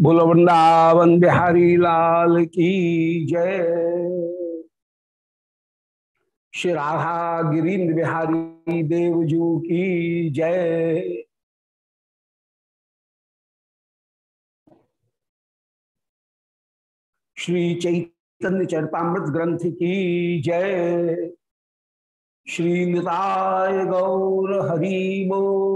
बोलो, वृंदावन बिहारी लाल की जय। श्री राधा गिरीन्द्र बिहारी देवजू की जय। श्री चैतन्य चरतामृत ग्रंथ की जय। श्री निताय गौर हरिमो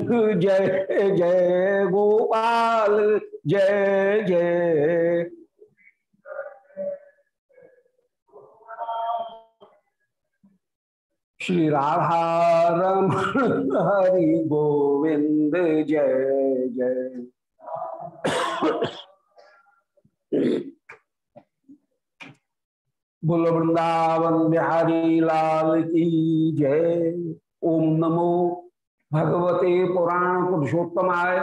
जय जय गोपाल, जय जय। श्री राधा रमण हरि गोविंद, जय जय। बोल, वृंदावन बिहारी लाल की जय। ओम नमो भगवते पुराण पुरुषोत्तमाय।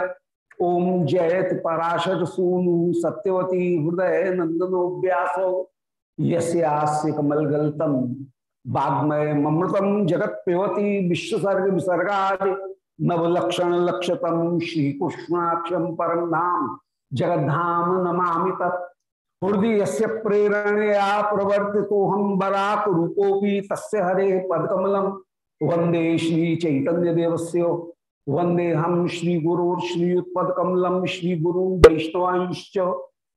ओम जयत पराशर सूनु सत्यवती हृदय नंदनो व्यासो। यस्य कमलगल्तम। वाग्मय ममृतम जगत पेवती विश्वसर्ग विसर्गा नवलक्षण लक्षतम श्री कृष्णाक्षम परम धाम। जगद्धाम नमा तत्। हृदय से प्रेरणया प्रवर्ति तो हम बराक रूपोपी हरे पदकमलम। वंदे श्री चैतन्य देवस्य वंदे हम श्री गुरु श्रीयुत्पद कमलम श्री गुरु वैष्णवांश्च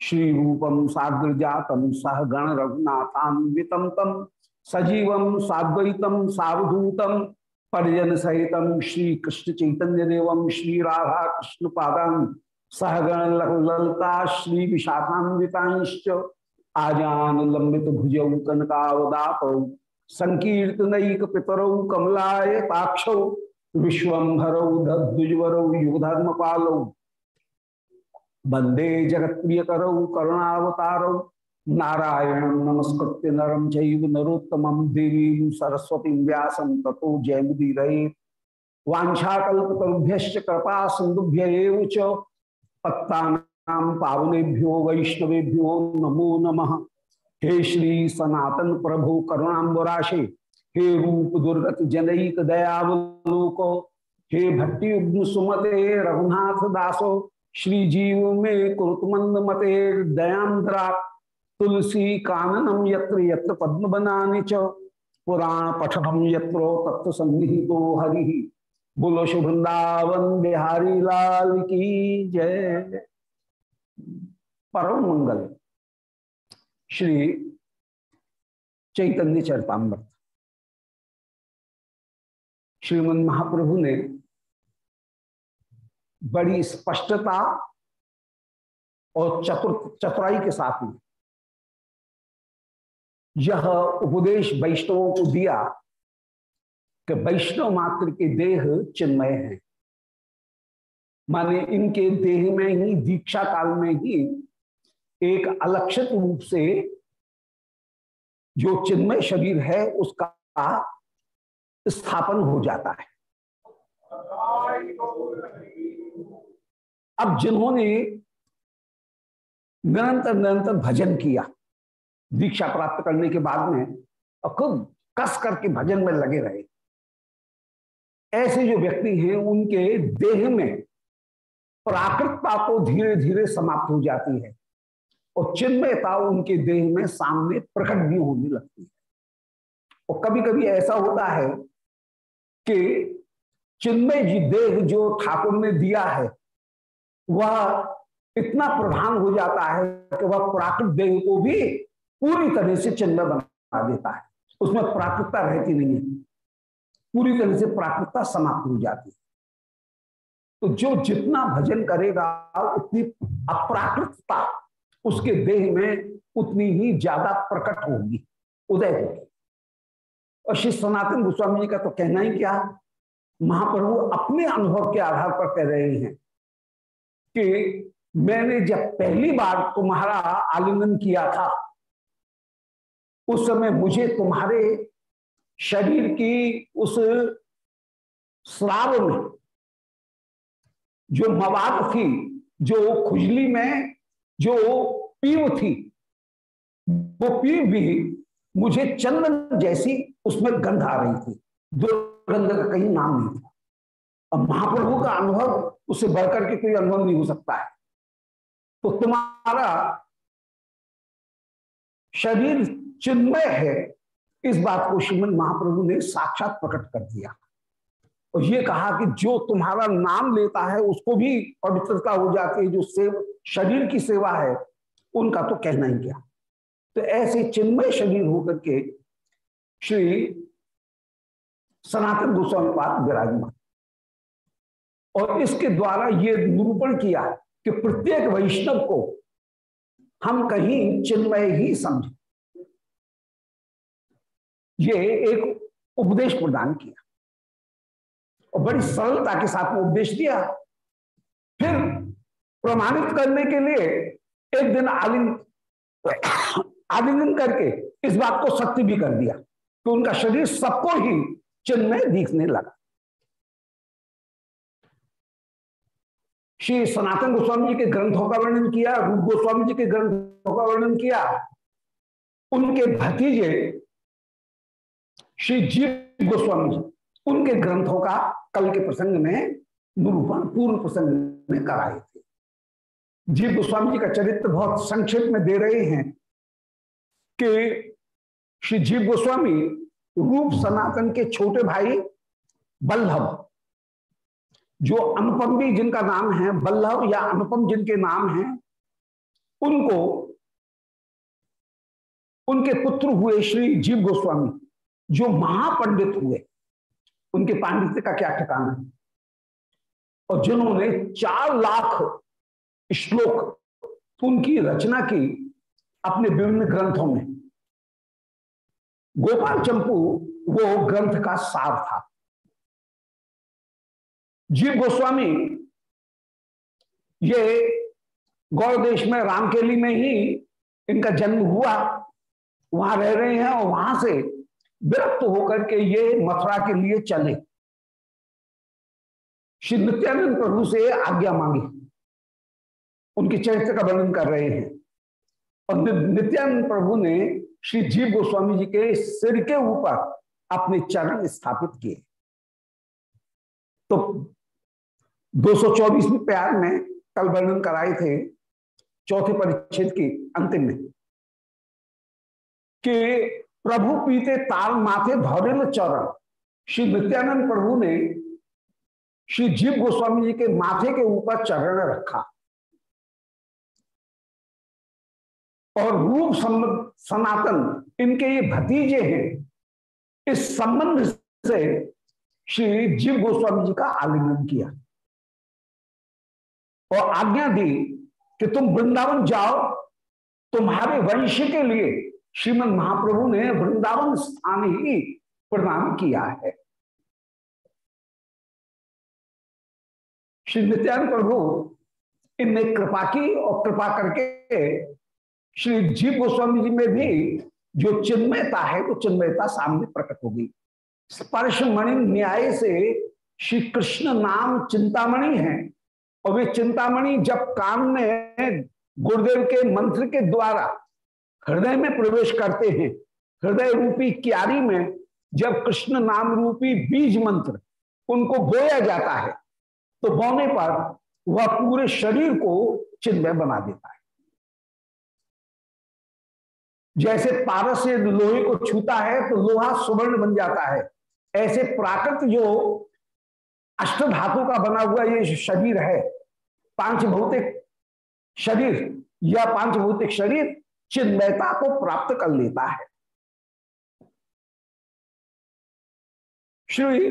श्री रूपम साग्र जातम सह गण रघुनाथान्वितम तम सजीवम साद्वैतम सावधूतम सहितम श्री कृष्ण चैतन्य देवम श्री राधा कृष्ण पादान सहगण ललता श्री विशाखान्विताश्च आजान लंबित भुजौ कनकावदात संकीर्तनक पितरौ, कमलाय पाक्षौ, विश्वभरौ द्विजवरौ युगधर्म पालौ वंदे जगत प्रिय करौ करुणावतारौ। नारायण नमस्कृत्य नरम चैव नरोत्तम देवी सरस्वती व्यास तथो जयमुदीर वाछाकुभ्य कृपा सिंधुभ्य पत्ता पावनेभ्यो, वैष्णवेभ्यो नमो नमः। हे श्री सनातन प्रभु करुणाबराशे हे रूप दुर्गत जनक दयावलोको, हे भट्टी सुमते रघुनाथ दासो, श्री जीव में कुरुतमंद मते दयांद्रा तुलसी काननम यत्र यत्र पद्म बनाने च, पुराण पठनम यत्रो तत्व संहितो हरि। बोलो शुभृंदावन बिहारी लाल की जय। परम मंगल। श्री चैतन्य चरतामृत। श्रीमद महाप्रभु ने बड़ी स्पष्टता और चतुर, चतुराई के साथ में यह उपदेश वैष्णवों को दिया कि वैष्णव मात्र के देह चिन्मय है। माने इनके देह में ही दीक्षा काल में ही एक अलक्षित रूप से जो चिन्मय शरीर है, उसका स्थापन हो जाता है। अब जिन्होंने निरंतर निरंतर भजन किया, दीक्षा प्राप्त करने के बाद में, और खूब कस करके भजन में लगे रहे, ऐसे जो व्यक्ति हैं, उनके देह में प्राकृतता तो धीरे धीरे समाप्त हो जाती है। और चिन्मयता उनके देह में, सामने प्रकट भी होने लगती है। और कभी कभी ऐसा होता है कि चिन्मय जी देह जो ठाकुर ने दिया है, वह इतना प्रधान हो जाता है कि वह प्राकृत देह को भी पूरी तरह से चिन्मय बना देता है। उसमें प्राकृतता रहती नहीं है। पूरी तरह से प्राकृतता समाप्त हो जाती है। तो जो जितना भजन करेगा, उतनी अप्राकृतता उसके देह में उतनी ही ज़्यादा प्रकट होगी, उदय होगी। और श्री सनातन गोस्वामी जी का तो कहना ही क्या? महाप्रभु अपने अनुभव के आधार पर कह रहे हैं कि मैंने जब पहली बार तुम्हारा आलिंगन किया था, उस समय मुझे तुम्हारे शरीर की उस श्राव में जो मवाद थी, जो खुजली में, जो पीव थी। वो पीव भी मुझे चंदन जैसी उसमें गंध आ रही थी। दुर्गंध का कहीं नाम नहीं था। अब महाप्रभु का अनुभव उससे बढ़कर के कोई अनुभव नहीं हो सकता है। तो तुम्हारा शरीर चिन्मय है। इस बात को श्रीमद महाप्रभु ने साक्षात प्रकट कर दिया। और ये कहा कि जो तुम्हारा नाम लेता है, उसको भी पवित्रता हो जाती है। जो सेव, शरीर की सेवा है उनका तो कहना ही क्या? तो ऐसे चिन्मय शरीर होकर के श्री सनातन गोस्वामी पाद विराजमान। और इसके द्वारा ये निरूपण किया कि प्रत्येक वैष्णव को हम कहीं चिन्मय ही समझे। ये एक उपदेश प्रदान किया। और बड़ी सरलता के साथ में उपदेश दिया। फिर प्रमाणित करने के लिए एक दिन आलिंग, आलिंगन करके इस बात को सत्य भी कर दिया कि उनका शरीर सबको ही चिन्ह में दिखने लगा। श्री सनातन गोस्वामी जी के ग्रंथों का वर्णन किया, रूप गोस्वामी जी के ग्रंथों का वर्णन किया। उनके भतीजे श्री जीव गोस्वामी जी, उनके ग्रंथों का कल के प्रसंग में निरूपण पूर्व प्रसंग में कराए जीव गोस्वामी जी का चरित्र बहुत संक्षिप्त में दे रहे हैं कि श्री जीव गोस्वामी रूप सनातन के छोटे भाई बल्लभ, जो अनुपम भी जिनका नाम है, बल्लभ या अनुपम जिनके नाम हैं, उनको, उनके पुत्र हुए श्री जीव गोस्वामी, जो महापंडित हुए। उनके पांडित्य का क्या ठिकाना? है और जिन्होंने चार लाख श्लोक उनकी रचना की अपने विभिन्न ग्रंथों में। गोपाल चंपू, वो ग्रंथ का सार था। जीव गोस्वामी, ये गौड़ देश में रामकेली में ही इनका जन्म हुआ। वहाँ रह रहे हैं और वहाँ से विरक्त होकर के ये मथुरा के लिए चले। श्री नित्यानंद प्रभु से आज्ञा मांगी। उनके चरित्र का वर्णन कर रहे हैं। और नित्यानंद प्रभु ने श्री जीव गोस्वामी जी के सिर के ऊपर अपने चरण स्थापित किए। तो 224 प्यार में कल वर्णन कराए थे चौथे परिच्छेद की अंतिम में, कि प्रभु पीते ताल माथे धौरिल चरण। श्री नित्यानंद प्रभु ने श्री जीव गोस्वामी जी के माथे के ऊपर चरण रखा। और रूप सनातन, इनके ये भतीजे हैं। इस संबंध से श्री जीव गोस्वामी जी का आलिंगन किया। और आज्ञा दी कि तुम वृंदावन जाओ। तुम्हारे वंश के लिए श्रीमद महाप्रभु ने वृंदावन स्थान ही प्रदान किया है। श्री नित्यानंद प्रभु इनने कृपा की और कृपा करके श्री जीव गोस्वामी जी में भी जो चिन्मयता है, वो चिन्मयता सामने प्रकट होगी स्पर्श मणि न्याय से श्री कृष्ण नाम चिंतामणि है और वे चिंतामणि जब कान में गुरुदेव के मंत्र के द्वारा हृदय में प्रवेश करते हैं, हृदय रूपी क्यारी में जब कृष्ण नाम रूपी बीज मंत्र उनको बोया जाता है तो बोने पर वह पूरे शरीर को चिन्मय बना देता है। जैसे पारस से लोहे को छूता है तो लोहा सुवर्ण बन जाता है। ऐसे प्राकृत जो अष्ट धातु का बना हुआ ये शरीर है पाँच भौतिक शरीर, या पाँच भौतिक शरीर चिन्मयता को प्राप्त कर लेता है। श्री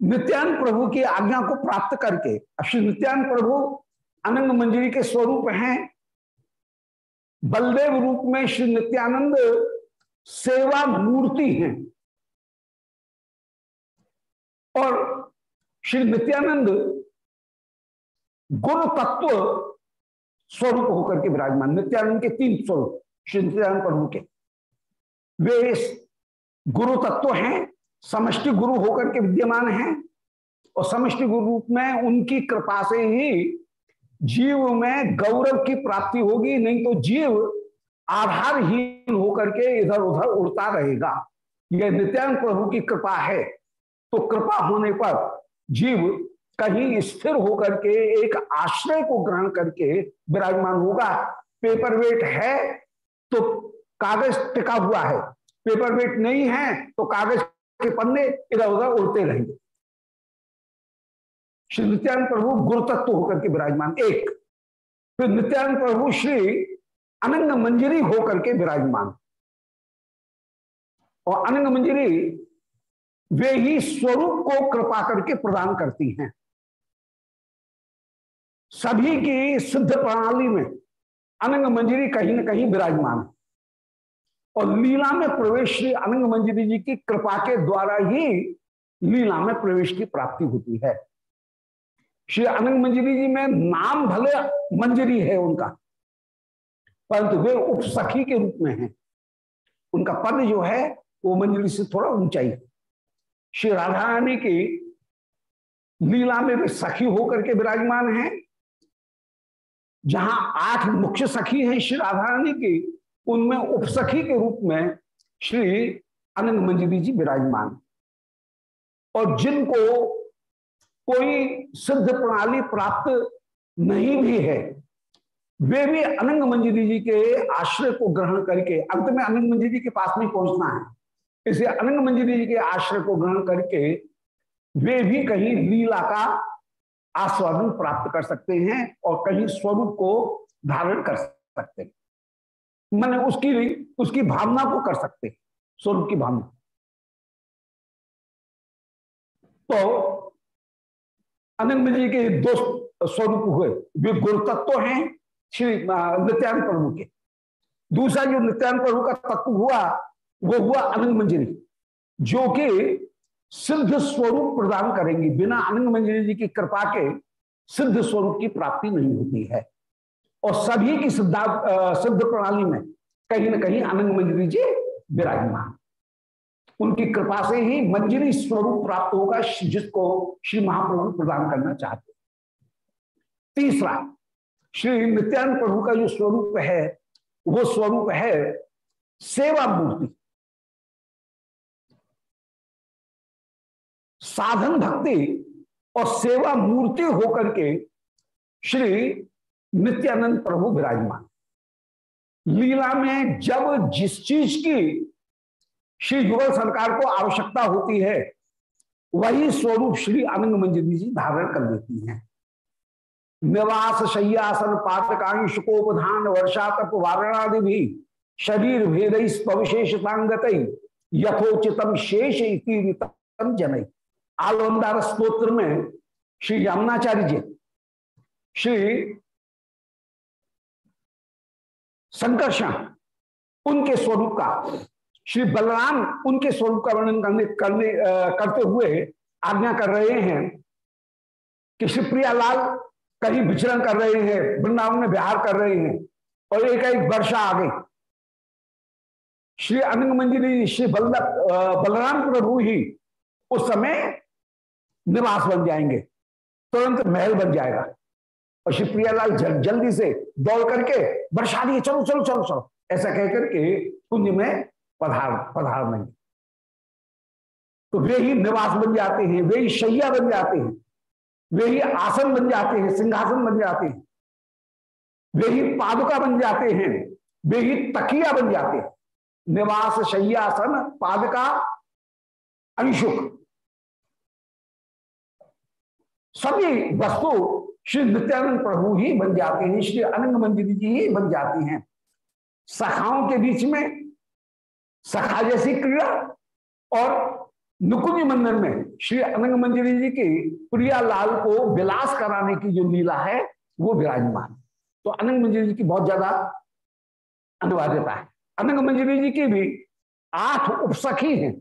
नित्यान प्रभु की आज्ञा को प्राप्त करके, अब श्री नित्यान प्रभु अनंग मंजरी के स्वरूप हैं बलदेव रूप में श्री नित्यानंद सेवा मूर्ति हैं। और श्री नित्यानंद गुरु तत्व स्वरूप होकर के विराजमान, नित्यानंद के तीन स्वरूप, श्री नित्यानंद प्रभु के। वे गुरु तत्व हैं, समष्टि गुरु होकर के विद्यमान हैं, और समष्टि गुरु रूप में उनकी कृपा से ही जीव में गौरव की प्राप्ति होगी, नहीं तो जीव आधारहीन होकर के इधर उधर उड़ता रहेगा। यह नित्यानंद प्रभु की कृपा है। तो कृपा होने पर जीव कहीं स्थिर होकर के एक आश्रय को ग्रहण करके विराजमान होगा। पेपर वेट है तो कागज़ टिका हुआ है। पेपर वेट नहीं है तो कागज़ के पन्ने इधर उधर उड़ते रहेंगे। श्री नित्यानंद प्रभु गुरुतत्व होकर के विराजमान, एक। फिर नित्यानंद प्रभु श्री अनंग मंजरी होकर के विराजमान। और अनंग मंजरी वे ही स्वरूप को कृपा करके प्रदान करती हैं। सभी की सिद्ध प्रणाली में अनंग मंजरी कहीं ना कहीं विराजमान। और लीला में प्रवेश श्री अनंग मंजरी जी की कृपा के द्वारा ही लीला में प्रवेश की प्राप्ति होती है। श्री अनंग मंजरी जी में नाम भले मंजरी है उनका, परंतु वे उप सखी के रूप में हैं। उनका पद जो है, वो मंजरी से थोड़ा ऊंचाई श्री राधा रानी की लीला में वे सखी होकर के विराजमान हैं। जहाँ आठ मुख्य सखी हैं श्री राधा रानी की, उनमें उप सखी के रूप में श्री अनंत मंजरी जी विराजमान। और जिनको कोई सिद्ध प्रणाली प्राप्त नहीं भी है। वे भी अनंग मंजरी जी के आश्रय को ग्रहण करके अंत में अनंग मंजरी जी के पास नहीं पहुँचना है। इसे अनंग मंजरी जी के आश्रय को ग्रहण करके वे भी कहीं लीला का आस्वादन प्राप्त कर सकते हैं और कहीं स्वरूप को धारण कर सकते हैं। मैंने उसकी उसकी भावना को कर सकते स्वरूप की भावना। तो अनंत जी के दो स्वरूप हुए। वे गुरु तत्व हैं, श्री नित्यान प्रभु के। दूसरा जो नित्यान प्रभु का तत्व हुआ, वो हुआ अनंत मंजरी, जो कि सिद्ध स्वरूप प्रदान करेंगी। बिना अनंत मंजरी जी की कृपा के सिद्ध स्वरूप की प्राप्ति नहीं होती है। और सभी की सिद्धा सिद्ध प्रणाली में कहीं ना कहीं अनंत मंजरी जी विराजमान। उनकी कृपा से ही मंजरी स्वरूप प्राप्त होगा जिसको श्री महाप्रभु प्रदान करना चाहते तीसरा, श्री नित्यानंद प्रभु का जो स्वरूप है, वो स्वरूप है सेवा मूर्ति साधन भक्ति और सेवा मूर्ति होकर के श्री नित्यानंद प्रभु विराजमान। लीला में जब जिस चीज़ की श्री युगल सरकार को आवश्यकता होती है, वही स्वरूप श्री आनंद मंजरी जी धारण कर लेती हैं। निवास, शय्यासन पातकांशुकोपधान वर्षा तप वारणादि भी शरीर भेद पविशेषतांगत यथोचितम शेष जनई आलवंदार स्त्रोत्र में श्री यमुनाचार्य जी, श्री संकर्षण उनके स्वरूप का श्री बलराम उनके स्वरूप का वर्णन करने करने करते हुए आज्ञा कर रहे हैं कि श्री प्रियालाल कहीं विचरण कर रहे हैं वृंदावन में बिहार कर रहे हैं और एक एक वर्षा आ गई श्री अनंग मंजिली श्री बल बलराम प्रभु ही उस समय निवास बन जाएँगे तुरंत महल बन जाएगा। और श्री प्रियालाल जल, जल्दी से दौड़ करके बरसा दिए चलो चलो चलो चलो ऐसा कह करके कुंज में पधार पधार नहीं। तो वे ही निवास बन जाते हैं, वे ही शैया बन जाते हैं, वे ही आसन बन जाते हैं, सिंहासन बन जाते हैं। वे ही पादुका बन जाते हैं, वे ही तकिया बन जाते हैं। निवास शैयासन पादका, अंशुक। सभी वस्तु श्री नित्यानंद प्रभु ही बन जाते हैं, श्री अनंग मंदिर जी ही बन जाती हैं। सखाओं के बीच में सखा जैसी क्रिया और नुकुंज मंदिर में श्री अनंग मंजरी जी की प्रिया लाल को विलास कराने की जो लीला है, वो विराजमान। तो अनंग मंजरी जी की बहुत ज़्यादा अनिवार्यता है। अनंग मंजरी जी की भी आठ उपसखी हैं।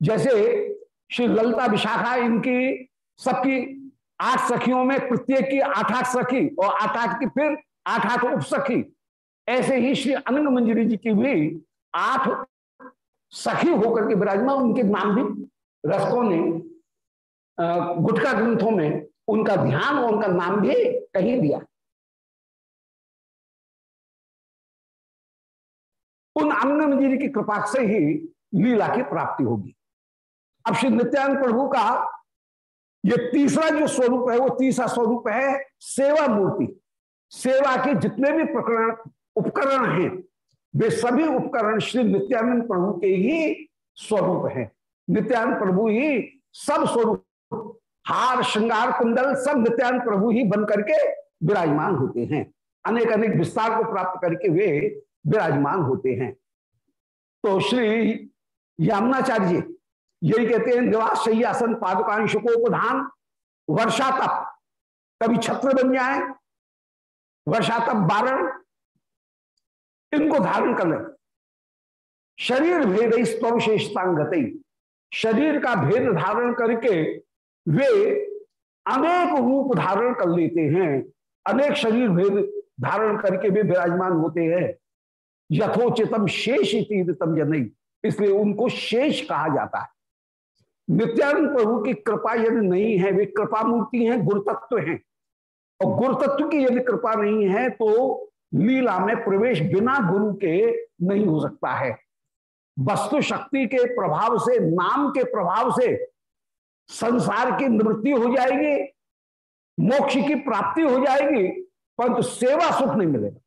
जैसे श्री ललिता विशाखा, इनकी सबकी आठ सखियों में प्रत्येक की आठ आठ सखी और आठ आठ की फिर आठ आठ उपसखी। ऐसे ही श्री अनंग मंजरी जी की भी आठ सखी होकर के विराजमान उनके नाम भी रसकों ने गुटका ग्रंथों में उनका ध्यान और उनका नाम भी कहीं दिया। उन अनंग मंजरी की कृपा से ही लीला की प्राप्ति होगी। अब श्री नित्यानंद प्रभु का ये तीसरा जो स्वरूप है, वो तीसरा स्वरूप है सेवा मूर्ति। सेवा के जितने भी प्रकरण, उपकरण हैं वे सभी उपकरण श्री नित्यानंद प्रभु के ही स्वरूप हैं। नित्यानंद प्रभु ही सब स्वरूप, हार, श्रृंगार कुंडल सब नित्यानंद प्रभु ही बन करके विराजमान होते हैं। अनेक अनेक विस्तार को प्राप्त करके वे विराजमान होते हैं। तो श्री यामनाचार्य यही कहते हैं निवास शैयासन पादुकांश को प्रधान वर्षा तप कभी छत्र बन जाए वर्षा तप बारण इनको धारण कर ले। शरीर भेद स्तविशेषतांगत शरीर का भेद धारण करके वे अनेक रूप धारण कर लेते हैं। अनेक शरीर भेद धारण करके वे विराजमान होते हैं। यथोचितम शेष तीर्थम जनई इसलिए उनको शेष कहा जाता है। नित्यानंद प्रभु की कृपा यदि नहीं है, वे कृपा मूर्ति हैं, गुरु तत्व हैं। और गुरु तत्व की यदि कृपा नहीं है तो लीला में प्रवेश बिना गुरु के नहीं हो सकता है। वस्तु शक्ति के प्रभाव से, नाम के प्रभाव से संसार की निवृत्ति हो जाएगी, मोक्ष की प्राप्ति हो जाएगी, परंतु सेवा सुख नहीं मिलेगा।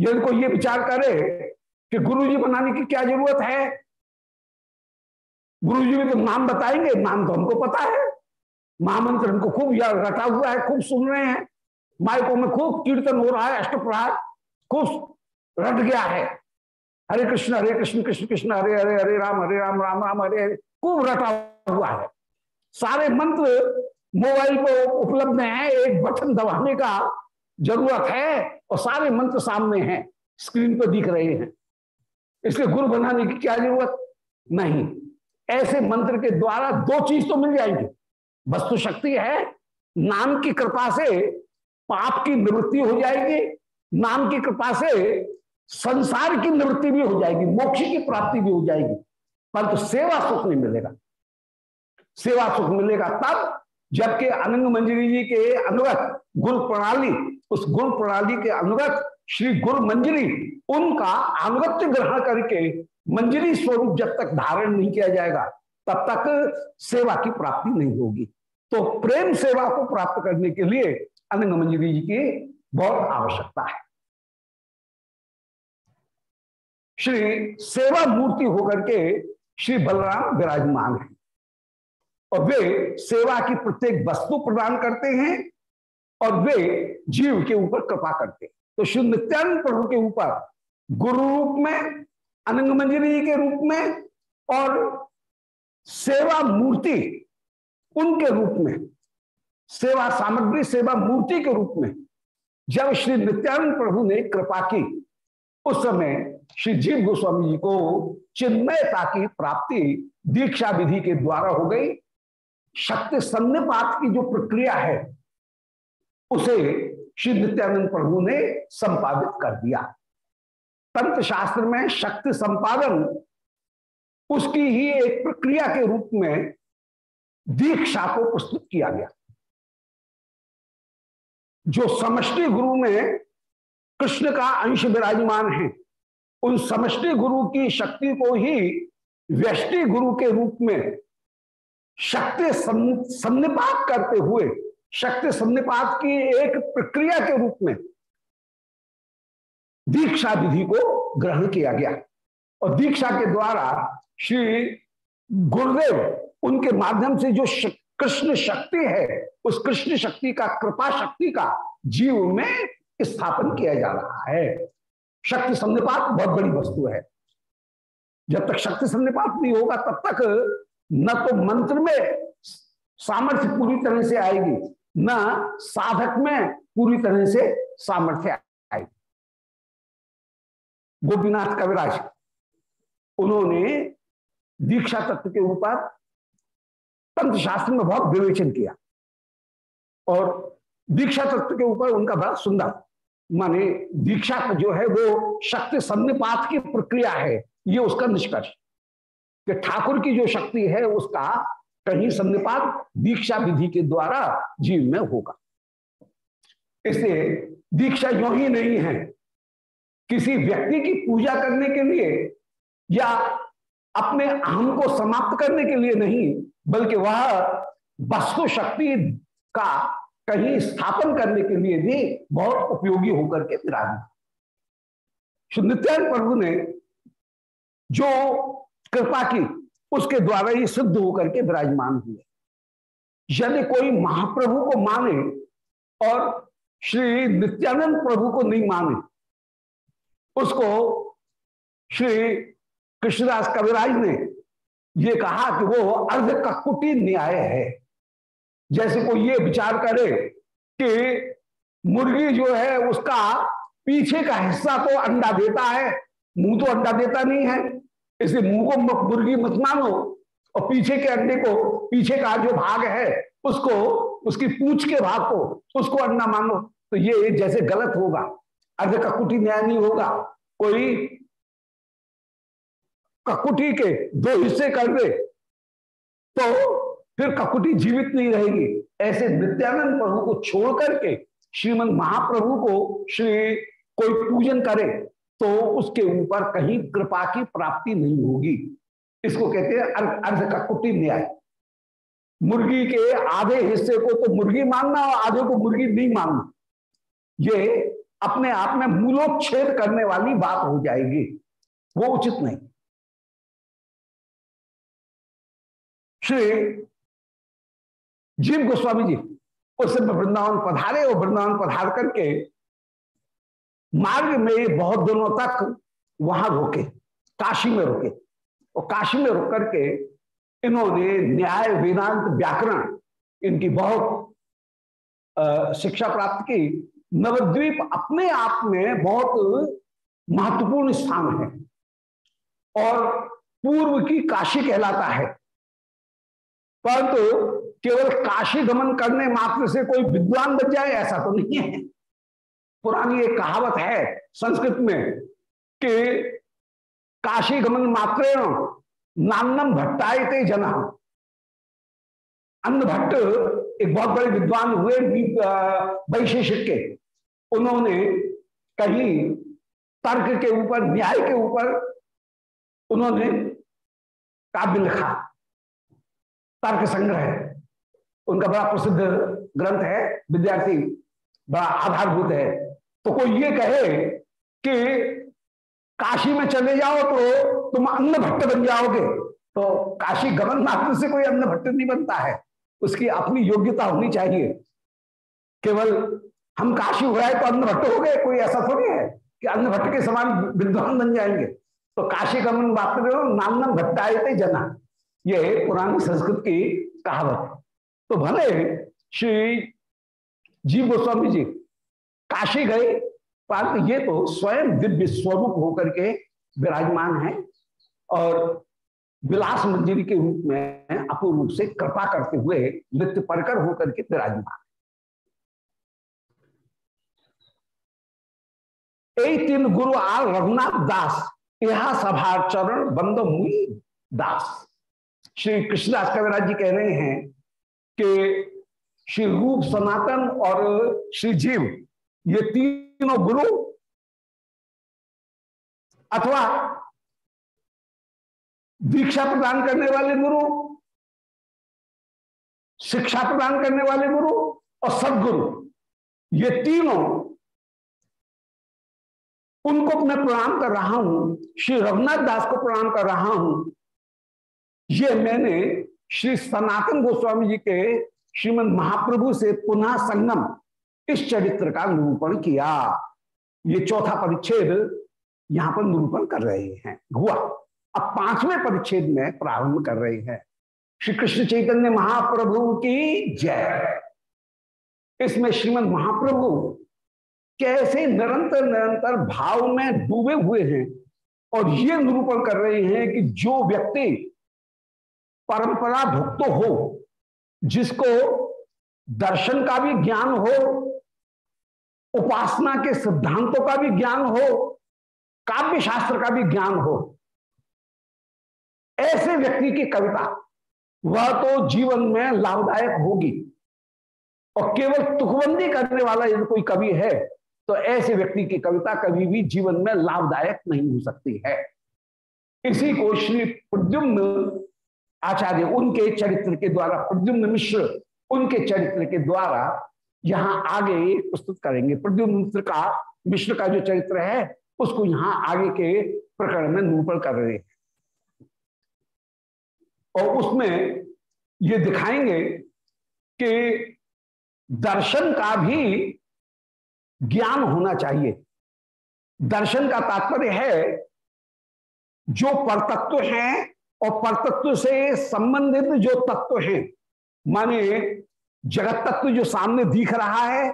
यदि कोई ये विचार करे कि गुरु जी बनाने की क्या ज़रूरत है गुरु जी तो नाम बताएँगे, नाम तो हमको पता है। महामंत्र हमको खूब रटा हुआ है, खूब सुन रहे हैं। माइकों में खूब कीर्तन हो रहा है, अष्टप्रहार, खूब रट गया है। हरे कृष्ण हरे कृष्ण कृष्ण कृष्ण, हरे हरे हरे राम हरे राम राम राम, हरे हरे, खूब रटा हुआ है। सारे मंत्र मोबाइल पर उपलब्ध हैं, एक बटन दबाने का ज़रूरत है और सारे मंत्र सामने हैं, स्क्रीन पर दिख रहे हैं। इसलिए गुरु बनाने की क्या ज़रूरत? नहीं। ऐसे मंत्र के द्वारा दो चीज़ तो मिल जाएँगे। वस्तु शक्ति है, नाम की कृपा से पाप की निवृत्ति हो जाएगी, नाम की कृपा से संसार की निवृत्ति भी हो जाएगी, मोक्ष की प्राप्ति भी हो जाएगी, परंतु तो सेवा सुख नहीं मिलेगा। सेवा सुख मिलेगा तब जबकि अनंग मंजरी जी के अनुगत गुरु प्रणाली, उस गुरु प्रणाली के अनुगत श्री गुरु मंजरी, उनका अनुगत्य ग्रहण करके मंजरी स्वरूप जब तक धारण नहीं किया जाएगा, तब तक सेवा की प्राप्ति नहीं होगी। तो प्रेम सेवा को प्राप्त करने के लिए अनंग मंजरी जी की बहुत आवश्यकता है श्री सेवा मूर्ति होकर के श्री बलराम विराजमान है। और वे सेवा की प्रत्येक वस्तु प्रदान करते हैं और वे जीव के ऊपर कृपा करते हैं। तो श्री नित्यानंद प्रभु के ऊपर गुरु रूप में, अनंग मंजरी के रूप में और सेवा मूर्ति उनके रूप में सेवा सामग्री, सेवा मूर्ति के रूप में जब श्री नित्यानंद प्रभु ने कृपा की, उस समय श्री जीव गोस्वामी जी को चिन्मयता की प्राप्ति दीक्षा विधि के द्वारा हो गई। शक्ति सन्निपात की जो प्रक्रिया है, उसे श्री नित्यानंद प्रभु ने संपादित कर दिया। तंत्र शास्त्र में शक्ति संपादन उसकी ही एक प्रक्रिया के रूप में दीक्षा को प्रस्तुत किया गया। जो समष्टि गुरु में कृष्ण का अंश विराजमान है, उन समष्टि गुरु की शक्ति को ही व्यष्टि गुरु के रूप में शक्ति सन्निपात करते हुए, शक्ति सन्निपात की एक प्रक्रिया के रूप में दीक्षा विधि को ग्रहण किया गया। और दीक्षा के द्वारा श्री गुरुदेव, उनके माध्यम से जो कृष्ण शक्ति है उस कृष्ण शक्ति का, कृपा शक्ति का जीव में स्थापन किया जा रहा है। शक्ति संपात बहुत बड़ी वस्तु है। जब तक शक्ति सन्निपात नहीं होगा, तब तक न तो मंत्र में सामर्थ्य पूरी तरह से आएगी, न साधक में पूरी तरह से सामर्थ्य आएगी। गोपीनाथ कविराज, उन्होंने दीक्षा तत्व के ऊपर तंत्र शास्त्र में बहुत विवेचन किया। और दीक्षा तत्व के ऊपर उनका बड़ा सुंदर, माने दीक्षा जो है वो शक्ति सन्निपात की प्रक्रिया है, ये उसका निष्कर्ष। कि ठाकुर की जो शक्ति है, उसका कहीं सन्निपात दीक्षा विधि के द्वारा जीव में होगा। इसलिए दीक्षा यो ही नहीं है। किसी व्यक्ति की पूजा करने के लिए या अपने अहम को समाप्त करने के लिए नहीं, बल्कि वह वस्तु शक्ति का कहीं स्थापन करने के लिए भी बहुत उपयोगी होकर के विराज नित्यान प्रभु ने जो कृपा की, उसके द्वारा ही सिद्ध होकर के विराजमान हुए। यदि कोई महाप्रभु को माने और श्री नित्यानंद प्रभु को नहीं माने, उसको श्री कृष्णदास कविराज ने ये कहा कि वो अर्ध ककुटी न्याय है। जैसे कोई ये विचार करे कि मुर्गी जो है उसका पीछे का हिस्सा तो अंडा देता है, मुँह तो अंडा देता नहीं है। इसलिए मुँह को मुर्गी मत मानो और पीछे के अंडे को, पीछे का जो भाग है उसको, उसकी पूछ के भाग को, उसको अंडा मानो। तो ये जैसे गलत होगा, अर्ध ककुटी न्याय नहीं होगा। कोई ककुटी के दो हिस्से कर दे तो फिर ककुटी जीवित नहीं रहेगी। ऐसे नित्यानंद प्रभु को छोड़ करके श्रीमद महाप्रभु को श्री कोई पूजन करे तो उसके ऊपर कहीं कृपा की प्राप्ति नहीं होगी। इसको कहते हैं अर्ध ककुटी न्याय। मुर्गी के आधे हिस्से को तो मुर्गी मानना और आधे को मुर्गी नहीं मानना। ये अपने आप में मूलोच्छेद करने वाली बात हो जाएगी। वो उचित नहीं। श्री जीव गोस्वामी जी, उस वृंदावन पधारे और वृंदावन पधार करके मार्ग में बहुत दिनों तक वहाँ रोके, काशी में रुके। और काशी में रुक करके इन्होंने न्याय वेदांत व्याकरण, इनकी बहुत शिक्षा प्राप्त की। नवद्वीप अपने आप में बहुत महत्वपूर्ण स्थान है और पूर्व की काशी कहलाता है। परंतु केवल काशी गमन करने मात्र से कोई विद्वान बन जाए, ऐसा तो नहीं है। पुरानी एक कहावत है संस्कृत में कि काशी गमन मात्र नान्नम भट्टाए थे जना। अन्न भट्ट एक बहुत बड़े विद्वान हुए वैशेषिक के। उन्होंने कहीं, तर्क के ऊपर, न्याय के ऊपर उन्होंने काव्य लिखा। तर्क संग्रह उनका बड़ा प्रसिद्ध ग्रंथ है, विद्यार्थी बड़ा आधारभूत है। तो कोई ये कहे कि काशी में चले जाओ तो तुम अन्न भट्ट बन जाओगे। तो काशी गमन मात्र से कोई अन्न भट्ट नहीं बनता है। उसकी अपनी योग्यता होनी चाहिए। केवल हम काशी हो तो अन्न भट्ट हो गए, कोई ऐसा थोड़ी है कि अन्न भट्ट के समान विद्वान बन जाएँगे। तो काशी गमन मात्र नाम भट्ट आए थे जना। ये पुरानी संस्कृत की कहावत है। तो भले श्री जीव गोस्वामी जी काशी गए पर ये तो स्वयं दिव्य स्वरूप होकर के विराजमान है और विलास मंजिरी के रूप में अपूर्ण रूप से कृपा करते हुए नृत्य परकर होकर के विराजमान तीन गुरु आर रघुनाथ दास यहा सभा चरण बंद मुई दास। श्री कृष्णदास कविराज जी कह रहे हैं कि श्री रूप सनातन और श्री जीव, ये तीनों गुरु अथवा दीक्षा प्रदान करने वाले गुरु, शिक्षा प्रदान करने वाले गुरु और सदगुरु, ये तीनों उनको मैं प्रणाम कर रहा हूँ, श्री रघुनाथ दास को प्रणाम कर रहा हूँ। ये मैंने श्री सनातन गोस्वामी जी के श्रीमद महाप्रभु से पुनः संगम इस चरित्र का निरूपण किया। ये चौथा परिच्छेद यहाँ पर निरूपण कर रहे हैं। हुआ। अब पाँचवें परिच्छेद में प्रारंभ कर रहे हैं। श्री कृष्ण चैतन्य महाप्रभु की जय। इसमें श्रीमद महाप्रभु कैसे निरंतर निरंतर भाव में डूबे हुए हैं और ये निरूपण कर रहे हैं कि जो व्यक्ति परंपरा भुक्त हो, जिसको दर्शन का भी ज्ञान हो, उपासना के सिद्धांतों का भी ज्ञान हो काव्य शास्त्र का भी ज्ञान हो, ऐसे व्यक्ति की कविता, वह तो जीवन में लाभदायक होगी। और केवल तुखबंदी करने वाला यदि कोई कवि है तो ऐसे व्यक्ति की कविता कभी भी जीवन में लाभदायक नहीं हो सकती है। इसी को श्री प्रद्युम्न आचार्य, उनके चरित्र के द्वारा, प्रद्युम्न मिश्र उनके चरित्र के द्वारा यहाँ आगे प्रस्तुत करेंगे। प्रद्युम्न मिश्र का मिश्र का जो चरित्र है, उसको यहाँ आगे के प्रकरण में निरूपण कर रहे हैं। और उसमें ये दिखाएँगे कि दर्शन का भी ज्ञान होना चाहिए। दर्शन का तात्पर्य है, जो परतत्व हैं और परतत्व से संबंधित जो तत्व हैं, माने जगत तत्व जो सामने दिख रहा है,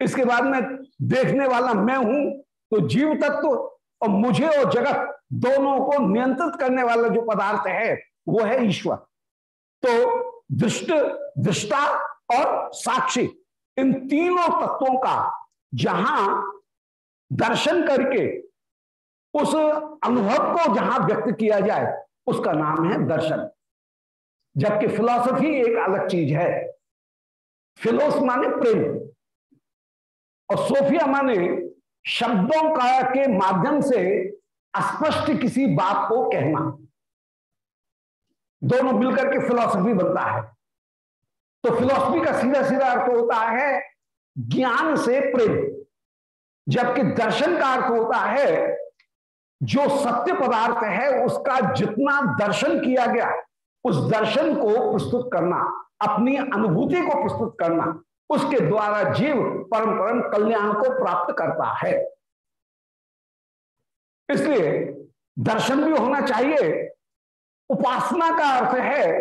इसके बाद में देखने वाला मैं हूँ तो जीव तत्व और मुझे और जगत दोनों को नियंत्रित करने वाला जो पदार्थ है, वो है ईश्वर। तो दृष्ट, दृष्टा और साक्षी, इन तीनों तत्वों का जहाँ दर्शन करके उस अनुभव को जहाँ व्यक्त किया जाए उसका नाम है दर्शन। जबकि फिलॉसफी एक अलग चीज़ है। फिलोस माने प्रेम। और सोफिया माने शब्दों का के माध्यम से स्पष्ट किसी बात को कहना। दोनों मिलकर के फिलॉसफी बनता है। तो फिलॉसफी का सीधा सीधा अर्थ होता है ज्ञान से प्रेम। जबकि दर्शन का अर्थ होता है जो सत्य पदार्थ है, उसका जितना दर्शन किया गया, उस दर्शन को प्रस्तुत करना, अपनी अनुभूति को प्रस्तुत करना, उसके द्वारा जीव परम परम कल्याण को प्राप्त करता है। इसलिए दर्शन भी होना चाहिए। उपासना का अर्थ है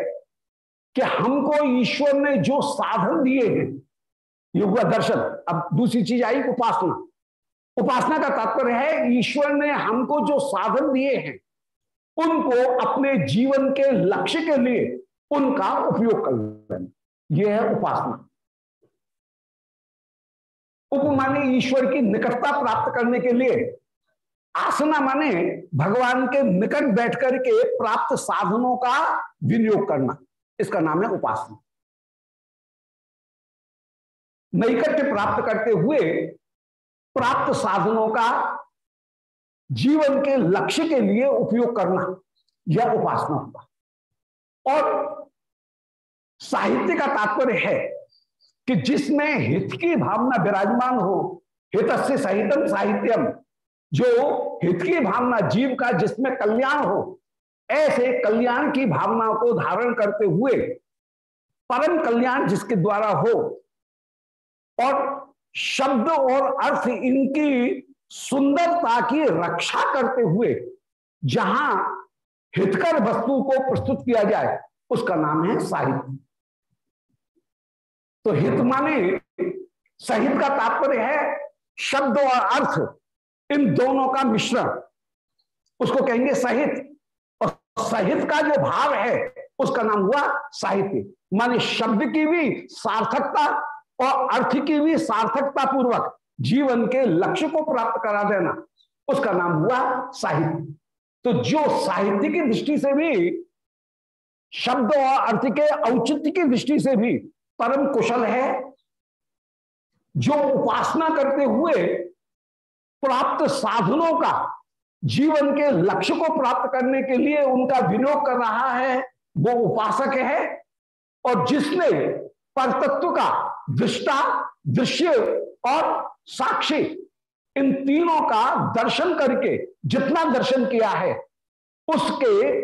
कि हमको ईश्वर ने जो साधन दिए हैं ये हुआ दर्शन। अब दूसरी चीज़ आई, उपासना। उपासना का तात्पर्य है, ईश्वर ने हमको जो साधन दिए हैं, उनको अपने जीवन के लक्ष्य के लिए उनका उपयोग कर लेना यह है उपासना। उप माने ईश्वर की निकटता प्राप्त करने के लिए, आसना माने भगवान के निकट बैठ करके प्राप्त साधनों का विनियोग करना। इसका नाम है उपासना। नैकट्य प्राप्त करते हुए प्राप्त साधनों का जीवन के लक्ष्य के लिए उपयोग करना यह उपासना होगा। और साहित्य का तात्पर्य है कि जिसमें हित की भावना विराजमान हो हित से साहित्यम साहित्यम जो हित की भावना जीव का जिसमें कल्याण हो, ऐसे कल्याण की भावना को धारण करते हुए परम कल्याण जिसके द्वारा हो, और शब्द और अर्थ इनकी सुंदरता की रक्षा करते हुए जहाँ हितकर वस्तु को प्रस्तुत किया जाए, उसका नाम है साहित्य। तो हित माने सहित का तात्पर्य है शब्द और अर्थ, इन दोनों का मिश्रण। उसको कहेंगे सहित। और सहित का जो भाव है, उसका नाम हुआ साहित्य। माने शब्द की भी सार्थकता और अर्थ की भी सार्थकता पूर्वक जीवन के लक्ष्य को प्राप्त करा देना, उसका नाम हुआ साहित्य। तो जो साहित्य की दृष्टि से भी, शब्द और अर्थ के औचित्य की दृष्टि से भी परम कुशल है, जो उपासना करते हुए प्राप्त साधनों का, जीवन के लक्ष्य को प्राप्त करने के लिए उनका विनियोग कर रहा है, वो उपासक है, और जिसने परतत्व का दृष्टा, दृश्य और साक्षी, इन तीनों का दर्शन करके जितना दर्शन किया है, उसके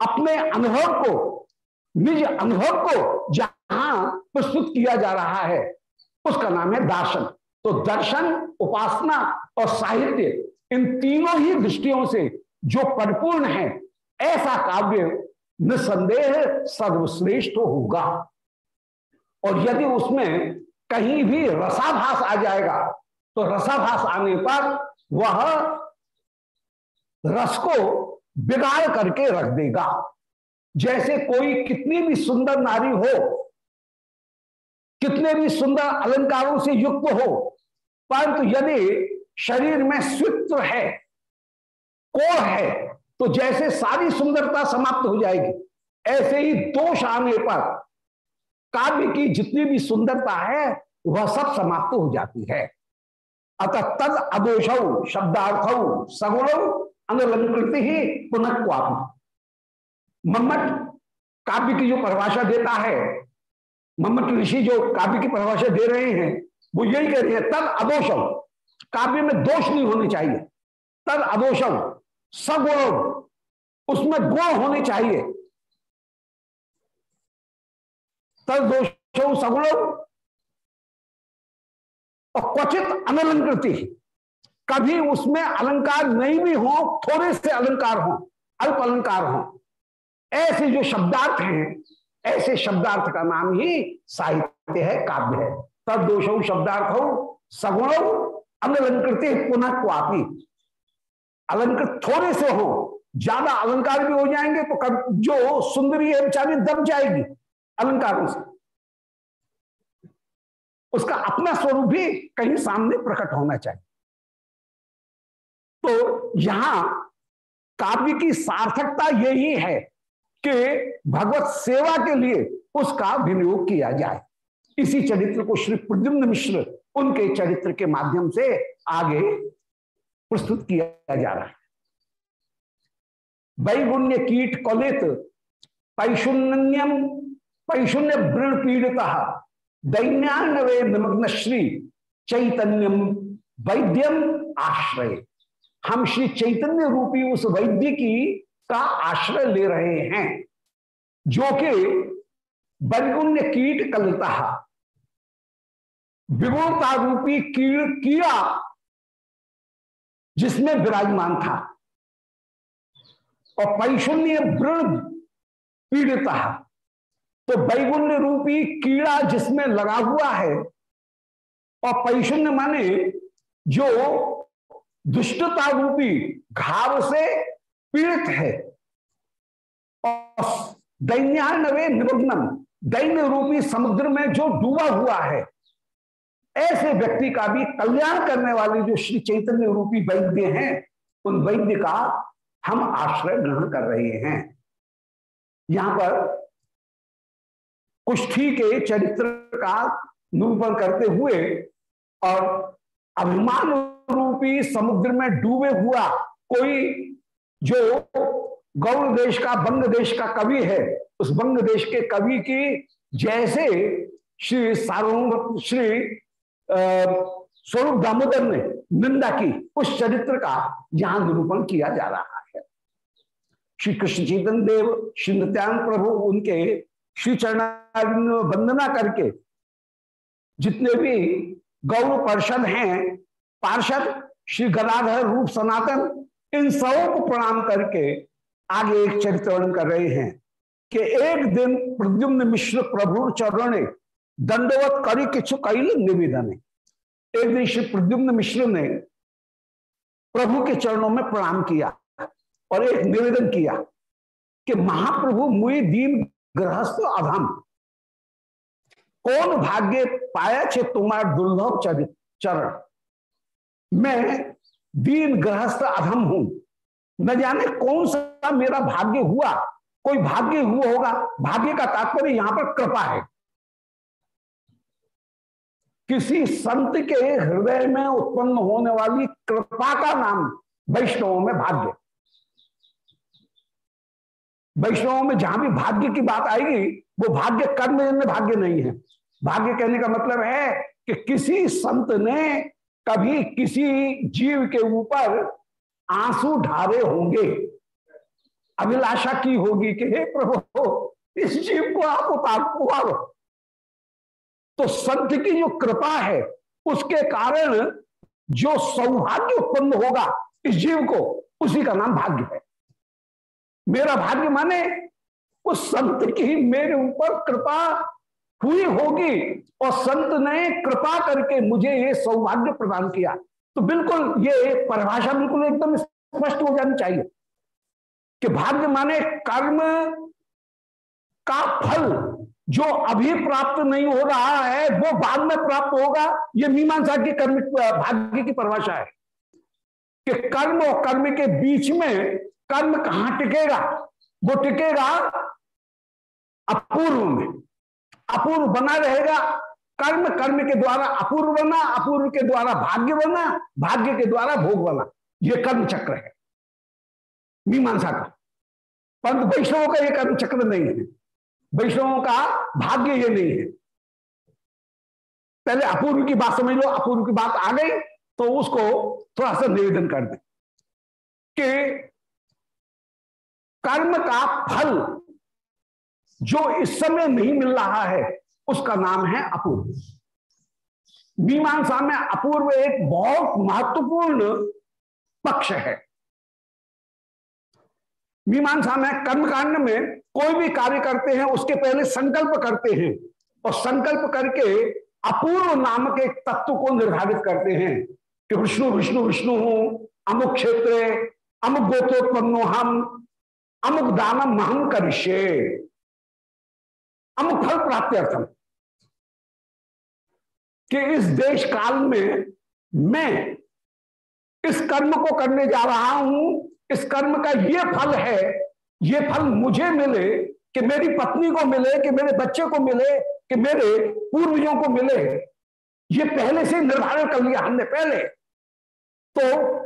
अपने अनुभव को, निज अनुभव को जहाँ प्रस्तुत किया जा रहा है, उसका नाम है दर्शन। तो दर्शन, उपासना और साहित्य, इन तीनों ही दृष्टियों से जो परिपूर्ण है, ऐसा काव्य निसंदेह सर्वश्रेष्ठ होगा। और यदि उसमें कहीं भी रसाभास आ जाएगा तो रसाभास आने पर वह रस को बिगाड़ करके रख देगा। जैसे कोई कितनी भी सुंदर नारी हो, कितने भी सुंदर अलंकारों से युक्त हो, परंतु यदि शरीर में स्वित्व है कोण है तो जैसे सारी सुंदरता समाप्त हो जाएगी। ऐसे ही दोष आने पर काव्य की जितनी भी सुंदरता है, वह सब समाप्त हो जाती है। अतः तद अदोष, शब्दार्थ, सगुण, अनुलंकृति ही पुनः मम्मट काव्य की जो परिभाषा देता है, मम्मट ऋषि जो काव्य की परिभाषा दे रहे हैं, वो यही कह रहे हैं, तद अदोषम काव्य में दोष नहीं होने चाहिए। तद अदोषम सगुण, उसमें गुण होने चाहिए। तद दोष सगुण और क्वचित अनलंकृति कभी उसमें अलंकार नहीं भी हो, थोड़े से अलंकार हो, अल्प अलंकार हो। ऐसे जो शब्दार्थ हैं, ऐसे शब्दार्थ का नाम ही साहित्य है, काव्य है। तब दोष शब्दार्थ हो, सगुण अनलंकृति पुनः क्वापी। अलंकृत थोड़े से हो, ज़्यादा अलंकार भी हो जाएँगे तो कब जो सुंदरी है बेचारी दब जाएगी। अलंकारों से उसका अपना स्वरूप भी कहीं सामने प्रकट होना चाहिए। तो यहाँ काव्य की सार्थकता यही है कि भगवत सेवा के लिए उसका विनियोग किया जाए। इसी चरित्र को श्री प्रद्युम्न मिश्र उनके चरित्र के माध्यम से आगे प्रस्तुत किया जा रहा है। वैगुण्य कीट कलित पैशून्यम पैशून्य वृण पीड़िता दैन्यान्वे निमग्न श्री चैतन्यम वैद्यम आश्रय। हम श्री चैतन्य रूपी उस वैद्य की का आश्रय ले रहे हैं, जो कि वैगुण्य कीट कलता विगुणता रूपी कीड़ कीड़ा जिसमें विराजमान था। और पैशून्य वृण पीड़िता तो वैगुण्य रूपी कीड़ा जिसमें लगा हुआ है, और पैशून्य माने जो दुष्टता रूपी घाव से पीड़ित है। और दैन्यान्वे निमग्नम, दैन्य रूपी समुद्र में जो डूबा हुआ है, ऐसे व्यक्ति का भी कल्याण करने वाले जो श्री चैतन्य रूपी वैद्य हैं, उन वैद्य का हम आश्रय ग्रहण कर रहे हैं। यहाँ पर कुष्ठी के चरित्र का निरूपण करते हुए और अभिमान रूपी समुद्र में डूबे हुआ कोई जो गौड़ देश का, बंग देश का कवि है, उस बंग देश के कवि की जैसे श्री सार्वभौम श्री स्वरूप दामोदर ने निंदा की, उस चरित्र का यहाँ निरूपण किया जा रहा है। श्री कृष्ण चेतन देव, श्री नित्यान प्रभु उनके श्री चरण वंदना करके जितने भी गौर पार्षद हैं, पार्षद, श्री गदाधर रूप सनातन, इन सबों को प्रणाम करके आगे एक चरित्र कर रहे हैं कि एक दिन प्रद्युम्न मिश्र प्रभु चरण दंडवत करी किचु कैल निवेदन। एक दिन श्री प्रद्युम्न मिश्र ने प्रभु के चरणों में प्रणाम किया और एक निवेदन किया कि महाप्रभु मुई दीन गृहस्थ अधम कौन भाग्य पाया छे तुम्हारा दुर्लभ चरण? मैं दीन गृहस्थ अधम हूँ। न जाने कौन सा मेरा भाग्य हुआ। कोई भाग्य हुआ होगा। भाग्य का तात्पर्य यहाँ पर कृपा है। किसी संत के हृदय में उत्पन्न होने वाली कृपा का नाम वैष्णवों में भाग्य। वैष्णवों में जहाँ भी भाग्य की बात आएगी, वो भाग्य कर्म भाग्य नहीं है। भाग्य कहने का मतलब है कि किसी संत ने कभी किसी जीव के ऊपर आँसू ढारे होंगे। अभिलाषा की होगी कि, हे प्रभु, इस जीव को आप उतार, उतारो। तो संत की जो कृपा है, उसके कारण जो सौभाग्य उत्पन्न होगा इस जीव को, उसी का नाम भाग्य है। मेरा भाग्य माने, उस संत की मेरे ऊपर कृपा हुई होगी और संत ने कृपा करके मुझे ये सौभाग्य प्रदान किया। तो बिल्कुल ये परिभाषा बिल्कुल एकदम स्पष्ट हो जानी चाहिए कि भाग्य माने कर्म का फल जो अभी प्राप्त नहीं हो रहा है, वो बाद में प्राप्त होगा। ये मीमांसा की कर्म, भाग्य की परिभाषा है कि कर्म और कर्म के बीच में कर्म कहाँ टिकेगा? वो टिकेगा अपूर्व में। अपूर्व बना रहेगा, कर्म कर्म के द्वारा अपूर्व बना, अपूर्व के द्वारा भाग्य बना, भाग्य के द्वारा भोग बना। ये कर्म चक्र है। मीमांसा का। परंतु वैष्णवों का ये कर्म चक्र नहीं है। वैष्णवों का भाग्य ये नहीं है। पहले अपूर्व की बात समझ लो, अपूर्व की बात आ गई तो उसको थोड़ा सा निवेदन कर दे कि कर्म का फल जो इस समय नहीं मिल रहा है, उसका नाम है अपूर्व। मीमांसा में अपूर्व एक बहुत महत्वपूर्ण पक्ष है। मीमांसा में कर्मकांड में कोई भी कार्य करते हैं, उसके पहले संकल्प करते हैं और संकल्प करके अपूर्व नामक एक तत्व को निर्धारित करते हैं कि विष्णु विष्णु विष्णु हूँ, अमुक क्षेत्र अमुक गोत्रोत्पन्नो हम अमुक दानम महम करिष्य अमुक फल प्राप्ति अर्थम कि इस देश काल में मैं इस कर्म को करने जा रहा हूँ, इस कर्म का ये फल है, ये फल मुझे मिले, कि मेरी पत्नी को मिले, कि मेरे बच्चे को मिले, कि मेरे पूर्वजों को मिले। ये पहले से निर्धारण कर लिया हमने पहले। तो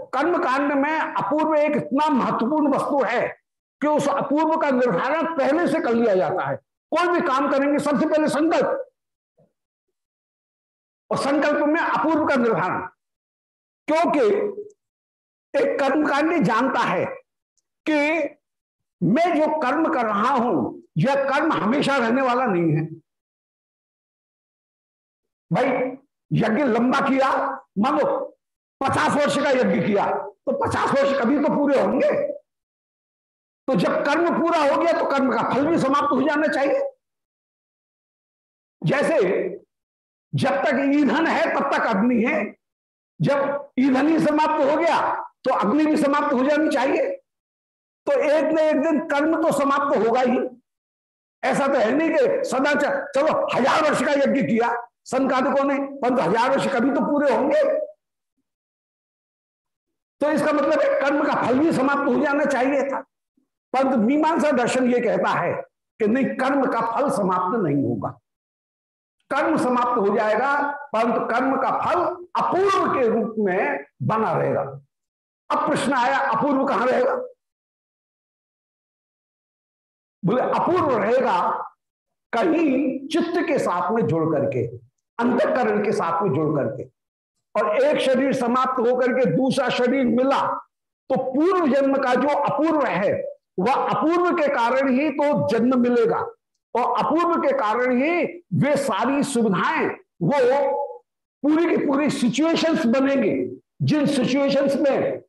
कर्म कांड में अपूर्व एक इतना महत्वपूर्ण वस्तु है। कि उस अपूर्व का निर्धारण पहले से कर लिया जाता है। कोई भी काम करेंगे, सबसे पहले संकल्प। और संकल्प में अपूर्व का निर्धारण। क्योंकि एक कर्मकांडी जानता है कि मैं जो कर्म कर रहा हूँ, यह कर्म हमेशा रहने वाला नहीं है। भाई, यज्ञ लंबा किया, मान पचास वर्ष का यज्ञ किया तो पचास वर्ष कभी तो पूरे होंगे। तो जब कर्म पूरा हो गया तो कर्म का फल भी समाप्त हो जाना चाहिए। जैसे जब तक ईंधन है, तब तक अग्नि है। जब ईंधन ही समाप्त हो गया तो अग्नि भी समाप्त हो जानी चाहिए। तो एक न एक दिन कर्म तो समाप्त होगा ही। ऐसा तो है नहीं कि सदा चलो हज़ार वर्ष का यज्ञ किया संकादकों ने परंतु हज़ार वर्ष कभी तो पूरे होंगे। तो इसका मतलब है कर्म का फल भी समाप्त हो जाना चाहिए था। परंतु मीमांसा दर्शन ये कहता है कि नहीं, कर्म का फल समाप्त नहीं होगा। कर्म समाप्त हो जाएगा परंतु कर्म का फल अपूर्व के रूप में बना रहेगा। अब प्रश्न आया, अपूर्व कहाँ रहेगा? बोले, अपूर्व रहेगा कहीं चित्त के साथ में जुड़ करके, अंतकरण के साथ में जुड़ करके। और एक शरीर समाप्त होकर के दूसरा शरीर मिला तो पूर्व जन्म का जो अपूर्व है वह अपूर्व के कारण ही तो जन्म मिलेगा। और अपूर्व के कारण ही वे सारी सुविधाएँ, वो पूरी की पूरी सिचुएशंस बनेंगे। जिन सिचुएशंस में,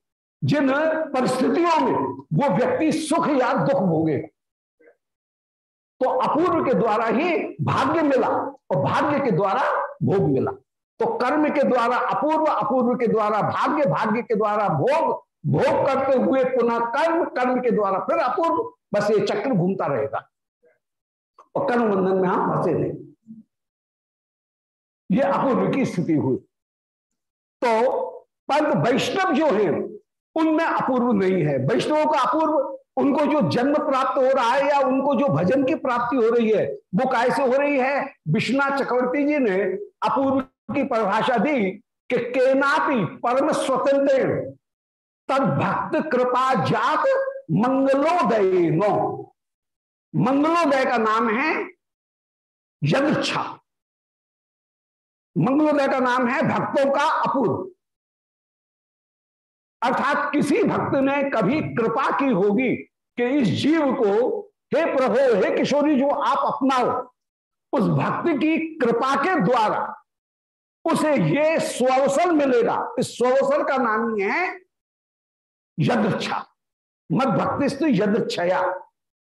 जिन परिस्थितियों में वो व्यक्ति सुख या दुख भोगे। तो अपूर्व के द्वारा ही भाग्य मिला और भाग्य के द्वारा भोग मिला। तो कर्म के द्वारा, अपूर्व अपूर्व के द्वारा, भाग्य भाग्य के द्वारा भोग भोग करते हुए पुनः कर्म कर्म के द्वारा फिर अपूर्व, बस ये चक्र घूमता रहेगा। और कर्म बंधन में हम फंसे नहीं। ये अपूर्व की स्थिति हुई। तो पंत वैष्णव जो है, उनमें अपूर्व नहीं है। वैष्णवों का अपूर्व, उनको जो जन्म प्राप्त हो रहा है या उनको जो भजन की प्राप्ति हो रही है, वो कैसे हो रही है? विश्वनाथ चक्रवर्ती जी ने अपूर्व की परिभाषा दी कि केनापि परम स्वतंत्र तद भक्त कृपा जात मंगलोदय नो। मंगलोदय का नाम है यदच्छा। मंगलोदय का नाम है भक्तों का अपूर्व। अर्थात किसी भक्त ने कभी कृपा की होगी कि इस जीव को, हे प्रभु, हे किशोरी, जो आप अपनाओ, उस भक्त की कृपा के द्वारा उसे ये स्वअवसर मिलेगा। इस स्वअवसर का नाम ही है यदृच्छा। मत भक्ति यदृक्षया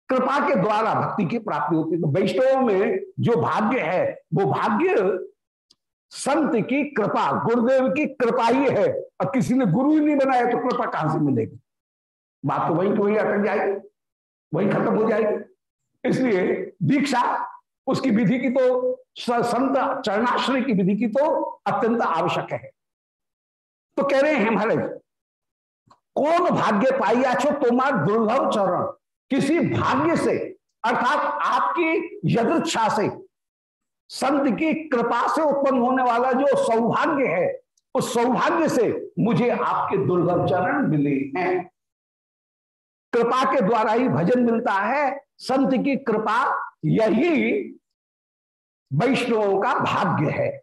कृपा के द्वारा भक्ति की प्राप्ति होती है। तो वैष्णव में जो भाग्य है, वो भाग्य संत की कृपा, गुरुदेव की कृपा ही है। और किसी ने गुरु ही नहीं बनाया तो कृपा कहाँ से मिलेगी? बात तो वही वही अटक जाएगी, वही खत्म हो जाएगी। इसलिए दीक्षा, उसकी विधि की तो संत चरणाश्रय की विधि की तो अत्यंत आवश्यक है। तो कह रहे हैं महाराज कौन भाग्य पाइया छो तुम्हार दुर्लभ चरण? किसी भाग्य से, अर्थात आपकी यदृच्छा से, संत की कृपा से उत्पन्न होने वाला जो सौभाग्य है, उस सौभाग्य से मुझे आपके दुर्लभ चरण मिले हैं। कृपा के द्वारा ही भजन मिलता है, संत की कृपा यही वैष्णवों का भाग्य है।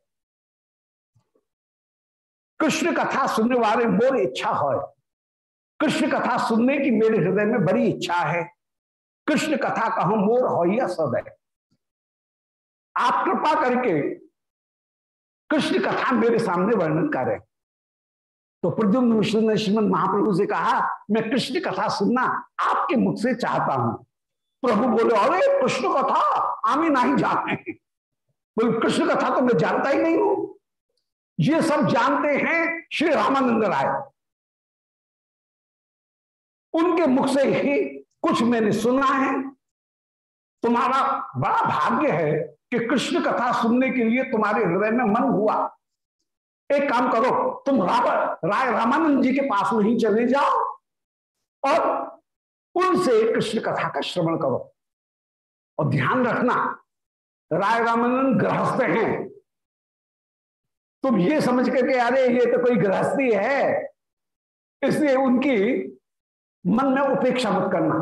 कृष्ण कथा सुनने वाले मोर इच्छा है। कृष्ण कथा सुनने की मेरे हृदय में बड़ी इच्छा है। कृष्ण कथा कहो मोर हो या सदै आप कृपा करके कृष्ण कथा मेरे सामने वर्णन करें। तो प्रद्युम्न मिश्र ने श्रीमद महाप्रभु से कहा, मैं कृष्ण कथा सुनना आपके मुख से चाहता हूँ। प्रभु बोले, अरे, कृष्ण कथा? आमी नहीं जाते बोले, कृष्ण कथा तो मैं जानता ही नहीं हूँ। ये सब जानते हैं श्री रामानंद राय। उनके मुख से ही कुछ मैंने सुना है। तुम्हारा बड़ा भाग्य है कि कृष्ण कथा सुनने के लिए तुम्हारे हृदय में मन हुआ। एक काम करो, तुम राय रामानंद जी के पास नहीं चले जाओ और उनसे कृष्ण कथा का श्रवण करो। और ध्यान रखना, राय रामानंद गृहस्थ हैं। तुम ये समझ करके, अरे, ये तो कोई गृहस्थी है। इसलिए उनकी मन में उपेक्षा मत करना।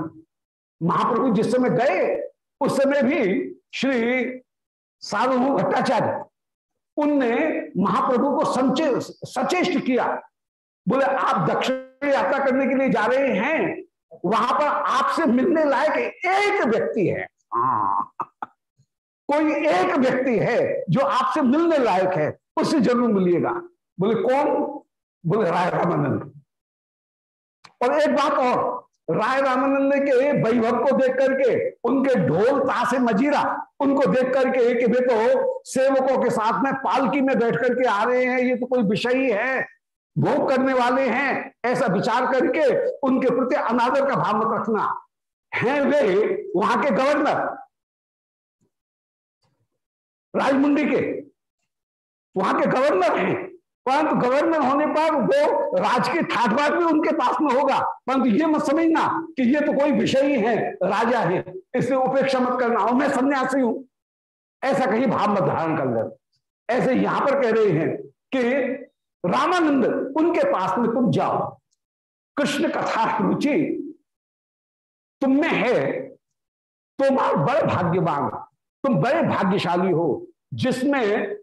महाप्रभु जिस समय गए, उस समय भी श्री सार्वभौम भट्टाचार्य, उनने महाप्रभु को संचे, सचेष्ट किया। बोले, आप दक्षिण यात्रा करने के लिए जा रहे हैं, वहाँ पर आपसे मिलने लायक एक व्यक्ति है। हाँ। कोई एक व्यक्ति है जो आपसे मिलने लायक है उससे ज़रूर मिलिएगा। बोले, कौन? बोले राय रामानंद और एक बात और, राय रामानंद के वैभव को देख करके, उनके ढोल तासे मजीरा, उनको देख करके कि वे तो सेवकों के साथ में पालकी में बैठ करके आ रहे हैं, ये तो कोई विषय ही है। भोग करने वाले हैं, ऐसा विचार करके उनके प्रति अनादर का भाव मत रखना। है वे वहाँ के गवर्नर, राजमुंडी के, वहाँ के गवर्नर हैं। परंतु गवर्नर होने पर वो राज के ठाठबाट भी उनके पास में होगा। परंतु ये मत समझना कि ये तो कोई विषय ही है, राजा है। इसलिए उपेक्षा मत करना। और मैं सन्यासी हूँ। ऐसा कहीं भाव मत धारण कर ले ऐसे यहाँ पर कह रहे हैं कि रामानंद, उनके पास में तुम जाओ। कृष्ण कथा रुचि। तुम में है। तुम बड़े भाग्यवान। तुम बड़े भाग्यशाली हो। जिसमें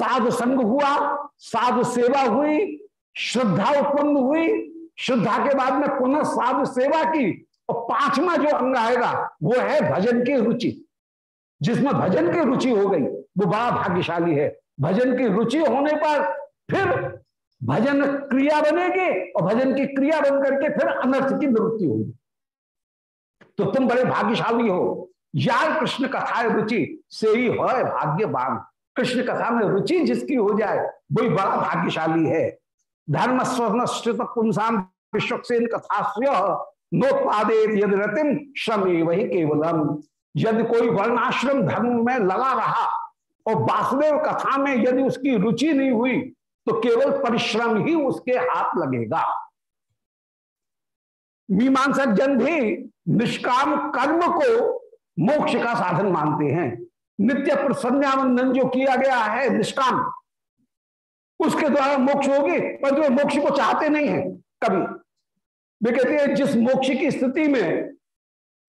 साधु संग हुआ, साधु सेवा हुई, श्रद्धा उत्पन्न हुई, श्रद्धा के बाद में पुनः साधु सेवा की और पांचवा जो अंग आएगा, वो है भजन की रुचि। जिसमें भजन की रुचि हो गई, वो बड़ा भाग्यशाली है। भजन की रुचि होने पर फिर भजन क्रिया बनेगी और भजन की क्रिया बन करके फिर अनर्थ की निवृत्ति होगी। तो तुम बड़े भाग्यशाली हो। यार कृष्ण कथा रुचि, से ही हो भाग्यवान। कृष्ण कथा में रुचि जिसकी हो जाए, वही बड़ा भाग्यशाली है। धर्म, स्वर्ण पुंसाम विश्वसेन कथा नोत्पादे यदि रतिम, श्रमे वही केवलम। यदि कोई वर्णाश्रम धर्म में लगा रहा और वासुदेव कथा में यदि उसकी रुचि नहीं हुई तो केवल परिश्रम ही उसके हाथ लगेगा। मीमांसक जन भी निष्काम कर्म को मोक्ष का साधन मानते हैं। नित्य प्रसन्यावंदन जो किया गया है निष्काम, उसके द्वारा मोक्ष होगी, पर वे मोक्ष को चाहते नहीं है कभी। वे कहते हैं, जिस मोक्ष की स्थिति में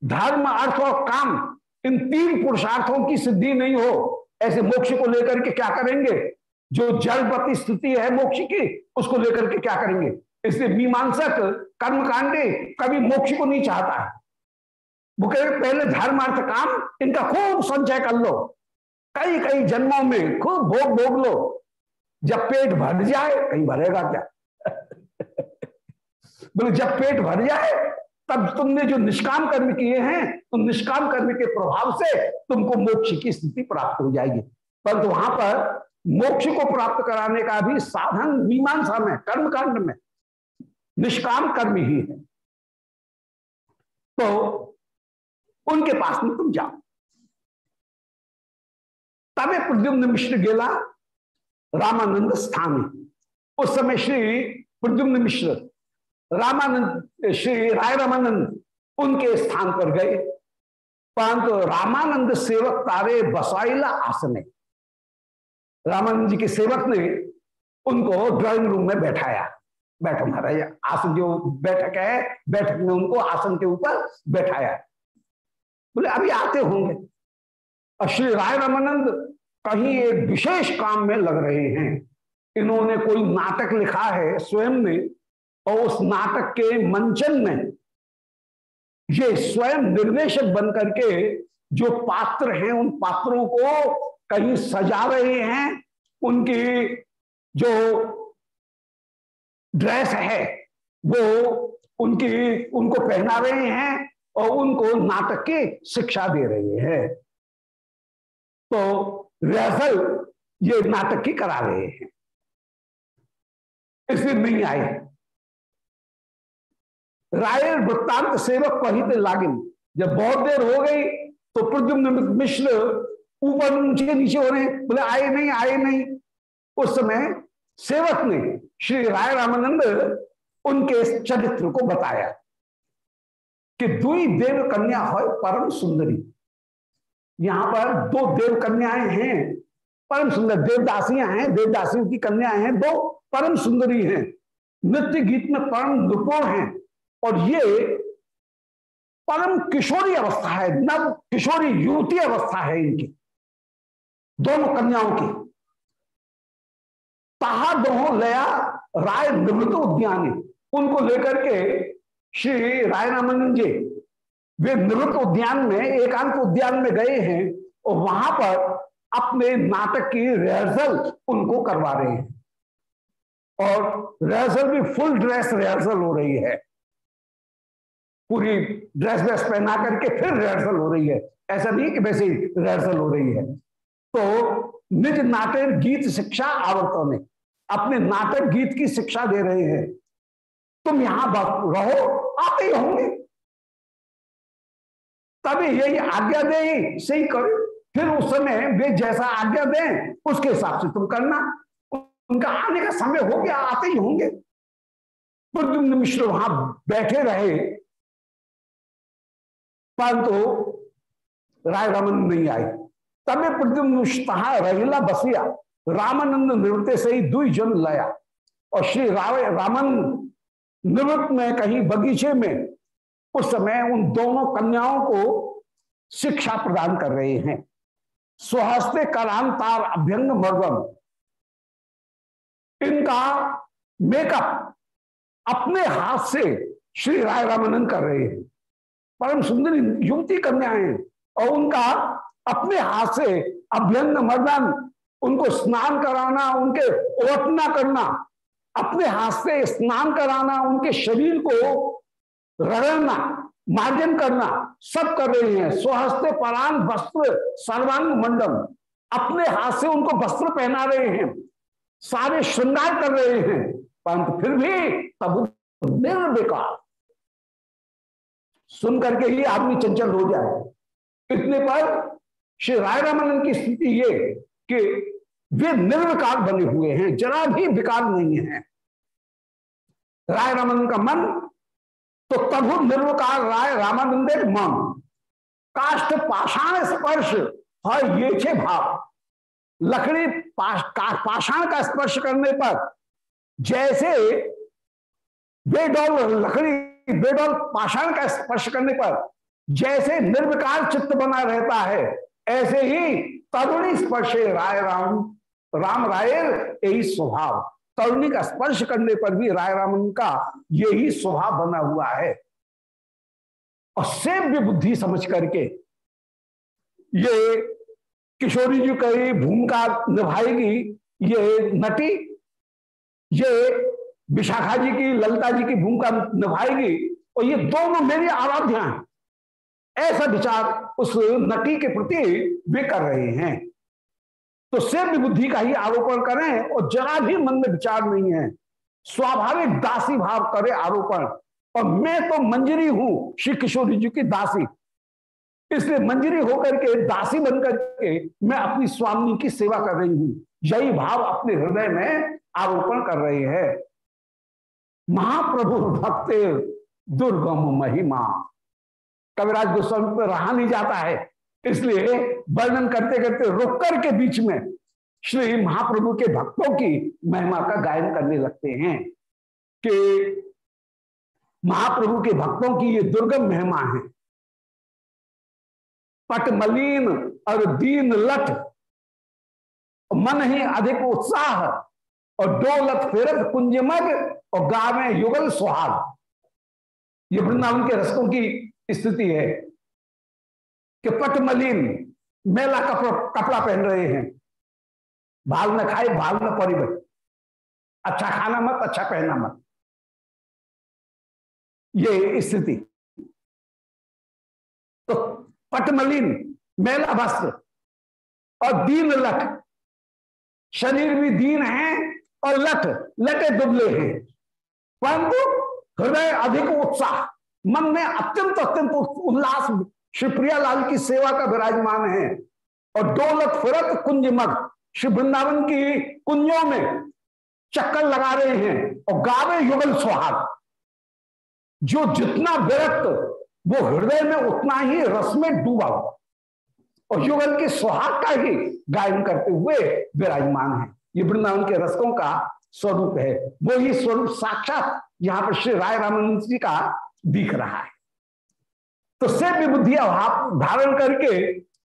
धर्म, अर्थ और काम इन तीन पुरुषार्थों की सिद्धि नहीं हो, ऐसे मोक्ष को लेकर के क्या करेंगे? जो जलपति स्थिति है मोक्ष की, उसको लेकर के क्या करेंगे? इसलिए मीमांसक, कर्मकांडे कभी मोक्ष को नहीं चाहता है। पहले धर्म अर्थ काम, इनका खूब संचय कर लो। कई कई जन्मों में खूब भोग भोग लो। जब पेट भर जाए, कहीं भरेगा क्या? बोले, जब पेट भर जाए, तब तुमने जो निष्काम कर्म किए हैं तो निष्काम कर्म के प्रभाव से तुमको मोक्ष की स्थिति प्राप्त हो जाएगी। परंतु वहाँ पर मोक्ष को प्राप्त कराने का भी साधन मीमांसा में कर्म कांड में निष्काम कर्म ही है। तो उनके पास में तुम जाओ। तबे प्रद्युम्न मिश्र गेला, रामानंद स्थान उस समय श्री प्रद्युम्न मिश्र, रामानंद, श्री राय रामानंद उनके स्थान पर गए। परंतु रामानंद सेवक तारे बसाइला आसने रामानंद जी के सेवक ने उनको ड्राइंग रूम में बैठाया। बैठो महाराज, आसन जो बैठक है, बैठक में उनको आसन के ऊपर बैठाया। बोले, अभी आते होंगे। और श्री राय रामानंद कहीं एक विशेष काम में लग रहे हैं। इन्होंने कोई नाटक लिखा है स्वयं ने और उस नाटक के मंचन में ये स्वयं निर्देशक बन करके जो पात्र हैं, उन पात्रों को कहीं सजा रहे हैं। उनकी जो ड्रेस है, वो उनकी, उनको पहना रहे हैं। और उनको नाटक की शिक्षा दे रहे हैं। तो रिहर्सल ये नाटक की करा रहे हैं। इसलिए नहीं आए। राय वृत्तांत सेवक पहित लागिन। जब बहुत देर हो गई तो प्रद्युम्न मिश्र ऊपर नीचे नीचे हो रहे बोले, आए नहीं आए नहीं। उस समय सेवक ने श्री राय रामानंद उनके चरित्र को बताया। कि दुई देव कन्या हो परम सुंदरी। यहाँ पर दो देव कन्याएँ हैं, परम सुंदर देवदासियाँ हैं, देवदासियों की कन्याएँ हैं, दो परम सुंदरी हैं। नृत्य गीत में परम निपुण हैं और ये परम किशोरी अवस्था है, नव किशोरी युवती अवस्था है इनकी, दोनों कन्याओं की। ताहा दोहों लया राय निवृत्त उद्यानी, उनको लेकर के श्री राय रामानंद जी, वे निवृत्त उद्यान में, एकांत उद्यान में गए हैं और वहाँ पर अपने नाटक की रिहर्सल उनको करवा रहे हैं। और रिहर्सल भी फुल ड्रेस रिहर्सल हो रही है। पूरी ड्रेस व्रेस पहना करके फिर रिहर्सल हो रही है। ऐसा नहीं कि वैसे ही रिहर्सल हो रही है। तो निज नाटक, गीत, शिक्षा आवर्तों ने अपने नाटक, गीत की शिक्षा दे रहे हैं। तुम यहाँ रहो आते ही होंगे। तभी यही आज्ञा दे, सही करो। फिर उस समय वे जैसा आज्ञा दें, उसके हिसाब से तुम करना। उनका आने का समय हो गया आते ही होंगे। प्रद्युम्न मिश्र वहाँ बैठे रहे। परंतु राय रमन नहीं आए तबे प्रद्युम्न रहिला बसिया। रामानंद निवृत्त से ही दुई जन लाया। और श्री रामन निवृत्त में कहीं बगीचे में, उस समय उन दोनों कन्याओं को शिक्षा प्रदान कर रहे हैं। स्वहस्ते करांतार अभ्यंग मर्दम इनका मेकअप अपने हाथ से श्री राय रामानंद कर रहे हैं। परम सुंदर युवती कन्याएँ और उनका अपने हाथ से अभ्यंग मर्दन, उनको स्नान कराना, उनके ओटना करना अपने हाथ से स्नान कराना, उनके शरीर को रगड़ना, मार्जन करना, सब कर रहे हैं। स्वहस्ते परान वस्त्र सर्वांग मंडल अपने हाथ से उनको वस्त्र पहना रहे हैं। सारे श्रृंगार कर रहे हैं। परंतु फिर भी तब निर्विकार। सुन करके ही आदमी चंचल हो जाए। इतने पर श्री राय रामानंद की स्थिति ये कि वे निर्विकार बने हुए हैं, जरा भी विकार नहीं है। राय रामानंद का मन तो तभु निर्विकार राय रामानंदे मन। काष्ठ पाषाण स्पर्श है ये छे भाव। लकड़ी पाषाण का स्पर्श करने पर, जैसे बेडौल लकड़ी, बेडौल पाषाण का स्पर्श करने पर, जैसे निर्विकार चित्त बना रहता है, ऐसे ही तरुणी स्पर्शे राय राम। राम रायर यही स्वभाव। तरुणी का स्पर्श करने पर भी राय रामन का यही स्वभाव बना हुआ है। और सेव्य बुद्धि समझ करके ये किशोरी जी कई भूमिका निभाएगी, ये नटी, ये विशाखा जी की, ललिता जी की भूमिका निभाएगी, और ये दोनों मेरी आराध्या ऐसा विचार उस नटी के प्रति वे कर रहे हैं। तो सेव्य बुद्धि का ही आरोपण करें और जरा भी मन में विचार नहीं है। स्वाभाविक दासी भाव करे आरोपण। और मैं तो मंजरी हूँ, श्री किशोरी जी की दासी। इसलिए मंजरी होकर के, दासी बनकर के मैं अपनी स्वामी की सेवा कर रही हूँ। यही भाव अपने हृदय में आरोपण कर रहे हैं। महाप्रभु भक्त, दुर्गम महिमा। कविराज गोस्वामी पर रहा नहीं जाता है। इसलिए वर्णन करते करते रुक कर के बीच में श्री महाप्रभु के भक्तों की महिमा का गायन करने लगते हैं कि महाप्रभु के भक्तों की ये दुर्गम महिमा है। पट मलिन और दीन लठ, मन ही अधिक उत्साह और डोलत फिरत कुंजमग और गावे युगल सुहाग। ये वृंदावन के रसकों की स्थिति है। कि पट मलिन मेला कपड़ा पहन रहे हैं। भाल न खाए भाल न पड़ी अच्छा खाना मत अच्छा पहना मत। ये स्थिति। तो पटमलिन, मेला वस्त्र और दीन लट शरीर भी दीन है और लट लटे दुबले हैं। परंतु हृदय अधिक उत्साह, मन में अत्यंत अत्यंत उल्लास श्री लाल की सेवा का विराजमान है। और दौलत फिरत कुंज मग श्री वृंदावन की कुंजों में चक्कर लगा रहे हैं और गावे युगल सुहाग जो जितना विरक्त, वो हृदय में उतना ही रस में डूबा हुआ। और युगल के सुहाग का ही गायन करते हुए विराजमान है। ये वृंदावन के रसकों का स्वरूप है। वो स्वरूप साक्षात यहाँ पर श्री राय रामानंद जी का दिख रहा है। तो सेव्य बुद्धि अभाव धारण करके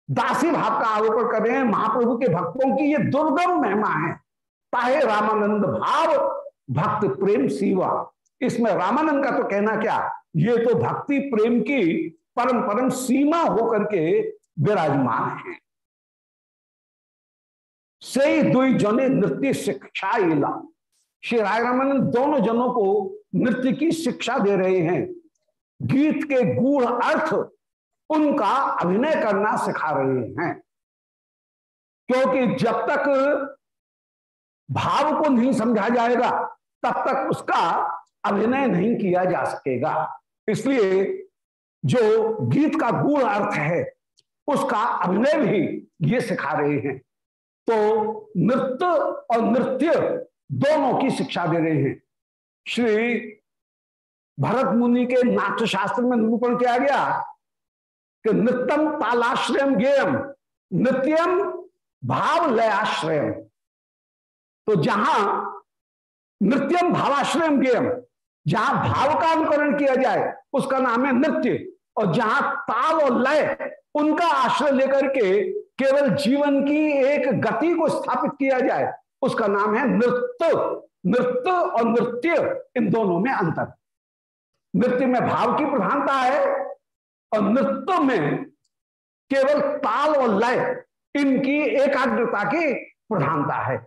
दासी भाव का आरोपण कर रहे हैं। महाप्रभु के भक्तों की ये दुर्गम महिमा है। ताहे रामानंद भाव, भक्त प्रेम सीवा। इसमें रामानंद का तो कहना क्या? ये तो भक्ति प्रेम की परम परम सीमा होकर के विराजमान है। से दुई जने नृत्य शिक्षा इला। श्री राय रामानंद दोनों जनों को नृत्य की शिक्षा दे रहे हैं। गीत के गूढ़ अर्थ उनका अभिनय करना सिखा रहे हैं। क्योंकि जब तक भाव को नहीं समझा जाएगा, तब तक उसका अभिनय नहीं किया जा सकेगा। इसलिए जो गीत का गूढ़ अर्थ है, उसका अभिनय भी ये सिखा रहे हैं। तो नृत्य और नृत्य दोनों की शिक्षा दे रहे हैं। श्री भरत मुनि के नाट्य शास्त्र में निरूपण किया गया कि नृत्यम तालाश्रयम गेयम, नृत्यम भाव लयाश्रयम। तो जहाँ नृत्यम भावाश्रयम गेयम, जहाँ भाव का अनुकरण किया जाए, उसका नाम है नृत्य। और जहाँ ताल और लय, उनका आश्रय लेकर के केवल जीवन की एक गति को स्थापित किया जाए, उसका नाम है नृत्य। नृत्य और नृत्य इन दोनों में अंतर। नृत्य में भाव की प्रधानता है और नृत्य में केवल ताल और लय, इनकी एकाग्रता की प्रधानता है।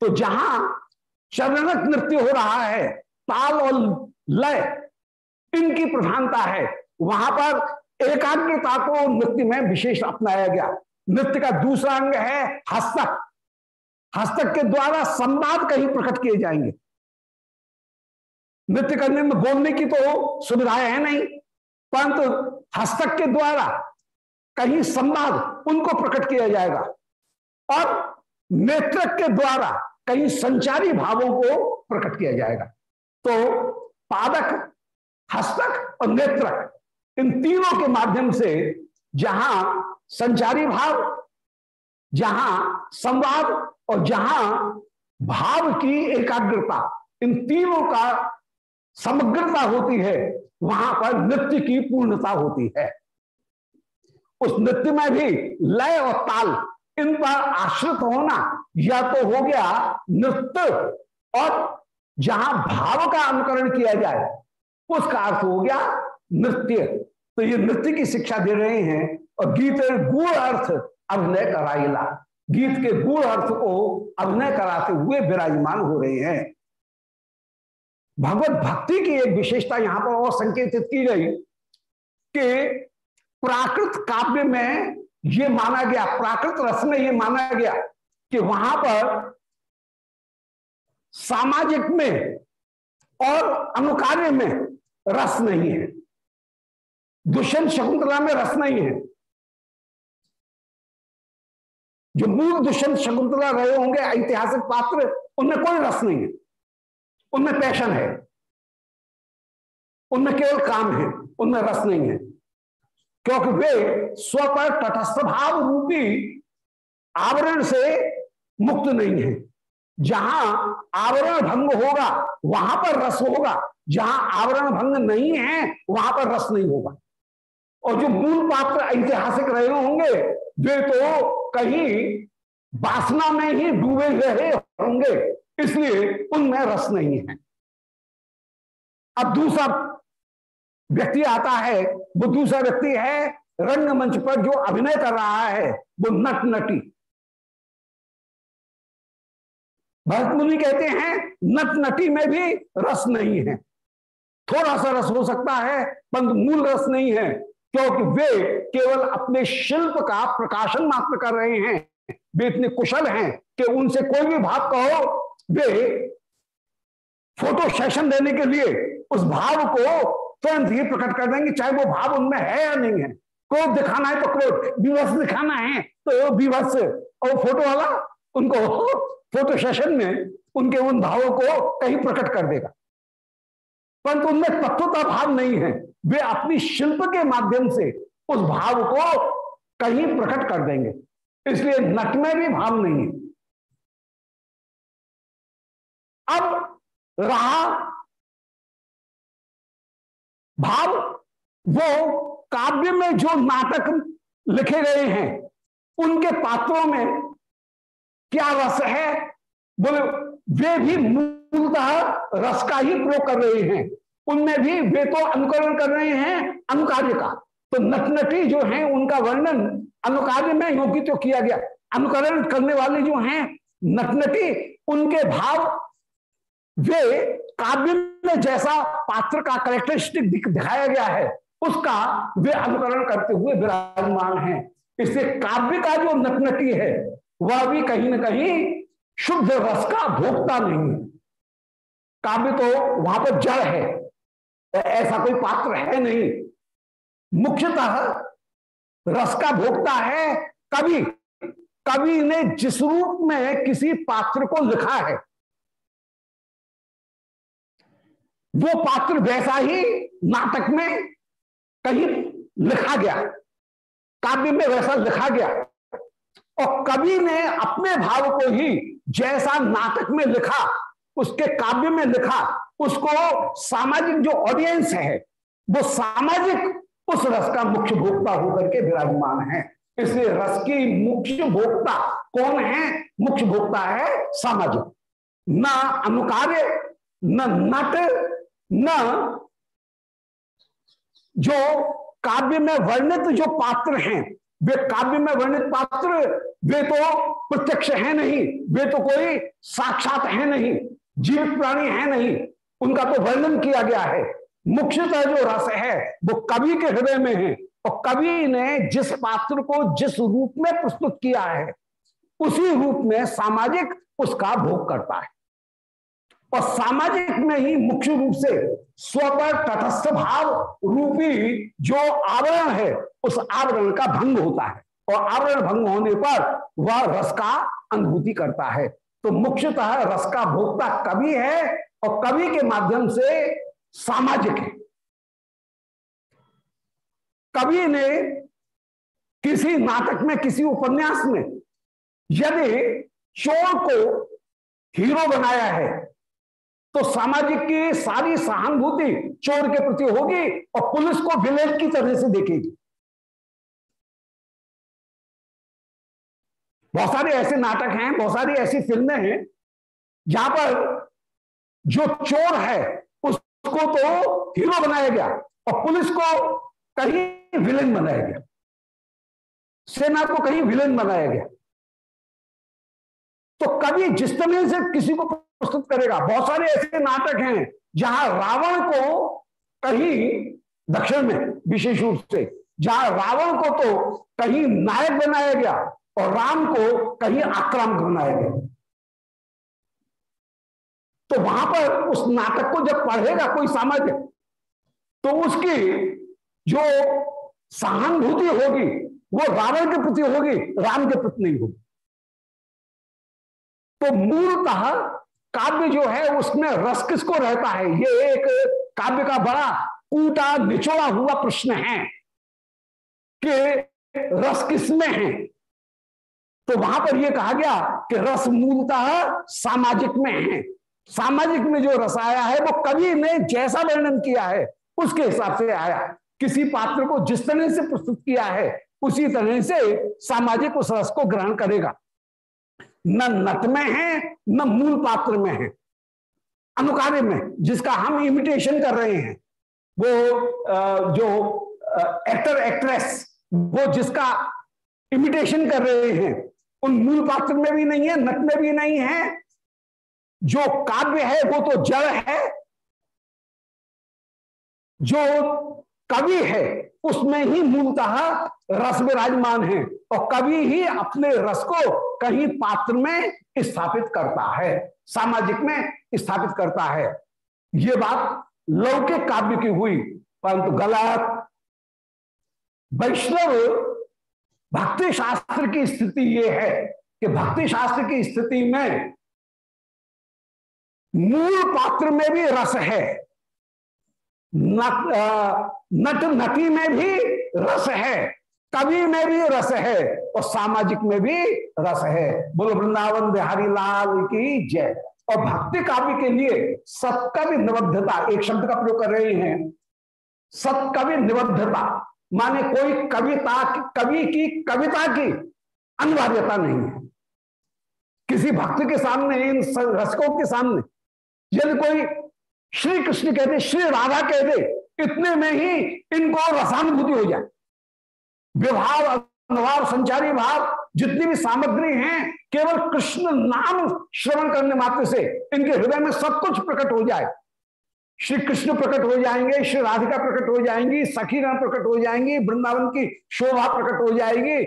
तो जहाँ चरणक नृत्य हो रहा है, ताल और लय, इनकी प्रधानता है, वहाँ पर एकाग्रता को नृत्य में विशेष अपनाया गया। नृत्य का दूसरा अंग है हस्तक। हस्तक के द्वारा संवाद कहीं प्रकट किए जाएँगे। नृत्य करने में बोलने की तो सुविधाएँ है नहीं, परंतु हस्तक के द्वारा कहीं संवाद उनको प्रकट किया जाएगा। और नेत्र के द्वारा कहीं संचारी भावों को प्रकट किया जाएगा। तो पादक, हस्तक और नेत्रक, इन तीनों के माध्यम से जहाँ संचारी भाव, जहाँ संवाद और जहाँ भाव की एकाग्रता, इन तीनों का समग्रता होती है, वहाँ पर नृत्य की पूर्णता होती है। उस नृत्य में भी लय और ताल, इन पर आश्रित होना या तो हो गया नृत्य और जहाँ भाव का अनुकरण किया जाए, उसका अर्थ हो गया नृत्य। तो ये नृत्य की शिक्षा दे रहे हैं और गीत गुण अर्थ अभिनय कराइला। गीत के गुण अर्थ को अभिनय कराते हुए विराजमान हो रहे हैं। भगवत भक्ति की एक विशेषता यहाँ पर और संकेतित की गई कि प्राकृत काव्य में ये माना गया, प्राकृत रस में ये माना गया कि वहाँ पर सामाजिक में और अनुकार्य में रस नहीं है। दुष्यंत शकुंतला में रस नहीं है। जो मूल दुष्यंत शकुंतला रहे होंगे, ऐतिहासिक पात्र, उनमें कोई रस नहीं है। उनमें पैशन है। उनमें केवल काम है, उनमें रस नहीं है। क्योंकि वे स्व पर तटस्थ भाव रूपी आवरण से मुक्त नहीं है। जहाँ आवरण भंग होगा, वहाँ पर रस होगा। जहाँ आवरण भंग नहीं है, वहाँ पर रस नहीं होगा। और जो मूल पात्र ऐतिहासिक रहे होंगे, वे तो कहीं वासना में ही डूबे रहे होंगे। इसलिए उनमें रस नहीं है। अब दूसरा व्यक्ति आता है, वो दूसरा व्यक्ति है रंगमंच पर जो अभिनय कर रहा है, वो नट नटी भरत मुनि कहते हैं नट नटी में भी रस नहीं है। थोड़ा सा रस हो सकता है परंतु मूल रस नहीं है, क्योंकि वे केवल अपने शिल्प का प्रकाशन मात्र कर रहे हैं। वे इतने कुशल हैं कि उनसे कोई भी भाव कहो वे फ़ोटो सेशन देने के लिए उस भाव को तुरंत ही प्रकट कर देंगे, चाहे वो भाव उनमें है या नहीं है। क्रोध दिखाना है तो क्रोध विवश दिखाना है तो विवश। और फ़ोटो वाला उनको फ़ोटो सेशन में उनके उन भावों को कहीं प्रकट कर देगा। परंतु उनमें तत्वता भाव नहीं है। वे अपनी शिल्प के माध्यम से उस भाव को कहीं प्रकट कर देंगे। इसलिए नट में भी भाव नहीं है। अब रहा भाव, वो काव्य में जो नाटक लिखे गए हैं, उनके पात्रों में क्या रस है? बोले, वे भी मूलतः रस का ही प्रयोग कर रहे हैं। उनमें भी वे तो अनुकरण कर रहे हैं अनुकार्य का। तो नटनटी जो है, उनका वर्णन अनुकार्य में योगी तो किया गया। अनुकरण करने वाले जो हैं, नटनटी, उनके भाव वे काव्य में जैसा पात्र का करेक्टरिस्टिक दिखाया गया है, उसका वे अनुकरण करते हुए विराजमान है। इससे काव्य का जो नटनटी है, वह भी कहीं ना कहीं शुद्ध रस का भोगता नहीं है। काव्य तो वहाँ पर जड़ है ऐसा कोई पात्र है नहीं। मुख्यतः रस का भोगता है कवि। कवि ने जिस रूप में किसी पात्र को लिखा है वो पात्र वैसा ही नाटक में कहीं लिखा गया, काव्य में वैसा लिखा गया। और कवि ने अपने भाव को ही जैसा नाटक में लिखा, उसके काव्य में लिखा, उसको सामाजिक जो ऑडियंस है, वो सामाजिक उस रस का मुख्य भोक्ता होकर के विराजमान है। इसलिए रस की मुख्य भोक्ता कौन है? मुख्य भोक्ता है सामाजिक। न अनुकार्य, न नट न जो काव्य में वर्णित जो पात्र हैं, वे काव्य में वर्णित पात्र, वे तो प्रत्यक्ष है नहीं, वे तो कोई साक्षात है नहीं जीवित प्राणी है नहीं, उनका तो वर्णन किया गया है। मुख्यतः जो रस है, वो कवि के हृदय में है और कवि ने जिस पात्र को जिस रूप में प्रस्तुत किया है, उसी रूप में सामाजिक उसका भोग करता है। और सामाजिक में ही मुख्य रूप से स्व पर तटस्थ भाव रूपी जो आवरण है, उस आवरण का भंग होता है। और आवरण भंग होने पर वह रस का अनुभूति करता है। तो मुख्यतः रस का भोक्ता कवि है और कवि के माध्यम से सामाजिक है। कवि ने किसी नाटक में, किसी उपन्यास में यदि चोर को हीरो बनाया है तो सामाजिक की सारी सहानुभूति चोर के प्रति होगी और पुलिस को विलेज की तरह से देखेगी। बहुत सारे ऐसे नाटक हैं, बहुत सारी ऐसी फ़िल्में हैं, जहाँ पर जो चोर है, उसको तो हीरो बनाया गया और पुलिस को कहीं विलेन बनाया गया। सेना को कहीं विलेन बनाया गया। तो कवि जिस तरह से किसी को प्रस्तुत करेगा? बहुत सारे ऐसे नाटक हैं जहाँ रावण को कहीं, दक्षिण में, विशेष रूप से, जहाँ रावण को तो कहीं नायक बनाया गया और राम को कहीं आक्रामक बनाया गया। तो वहाँ पर उस नाटक को जब पढ़ेगा कोई सामाजिक तो उसकी जो सहानुभूति होगी, वो रावण के प्रति होगी, राम के प्रति नहीं होगी। तो मूलतः काव्य जो है उसमें रस किसको रहता है? ये एक काव्य का बड़ा कूटा निचोड़ा हुआ प्रश्न है कि रस किसमें है? तो वहाँ पर यह कहा गया कि रस मूलतः सामाजिक में है। सामाजिक में जो रस आया है, वो कवि ने जैसा वर्णन किया है, उसके हिसाब से आया। किसी पात्र को जिस तरह से प्रस्तुत किया है, उसी तरह से सामाजिक उस रस को ग्रहण करेगा। न नट में है, न मूल पात्र में है। अनुकार्य में, जिसका हम इमिटेशन कर रहे हैं, वो जो एक्टर एक्ट्रेस वो जिसका इमिटेशन कर रहे हैं, उन मूल पात्र में भी नहीं है नट में भी नहीं है। जो काव्य है, वो तो जड़ है। जो कवि है, उसमें ही मूलतः रस विराजमान है, और कवि ही अपने रस को कहीं पात्र में स्थापित करता है, सामाजिक में स्थापित करता है। ये बात लौकिक काव्य की हुई, परंतु गलत। वैष्णव भक्ति शास्त्र की स्थिति ये है कि भक्ति शास्त्र की स्थिति में मूल पात्र में भी रस है। नट नटी में भी रस है, कवि में भी रस है। और सामाजिक में भी रस है। बोलो, वृंदावन बिहारी लाल की जय। और भक्ति काव्य के लिए सत्कवि निबद्धता, एक शब्द का प्रयोग कर रहे हैं। सत्कवि निबद्धता, माने कोई कविता, कवि की कविता की अनिवार्यता नहीं है। किसी भक्त के सामने, इन रसकों के सामने, यदि कोई श्री कृष्ण कहते, श्री राधा कहते, इतने में ही इनको रसानुभूति हो जाए। विभाव अनुभाव संचारी भाव, जितनी भी सामग्री हैं, केवल कृष्ण नाम श्रवण करने मात्र से इनके हृदय में सब कुछ प्रकट हो जाए। श्री कृष्ण प्रकट हो जाएँगे, श्री राधिका प्रकट हो जाएँगी सखीगण प्रकट हो जाएँगी, वृंदावन की शोभा प्रकट हो जाएगी।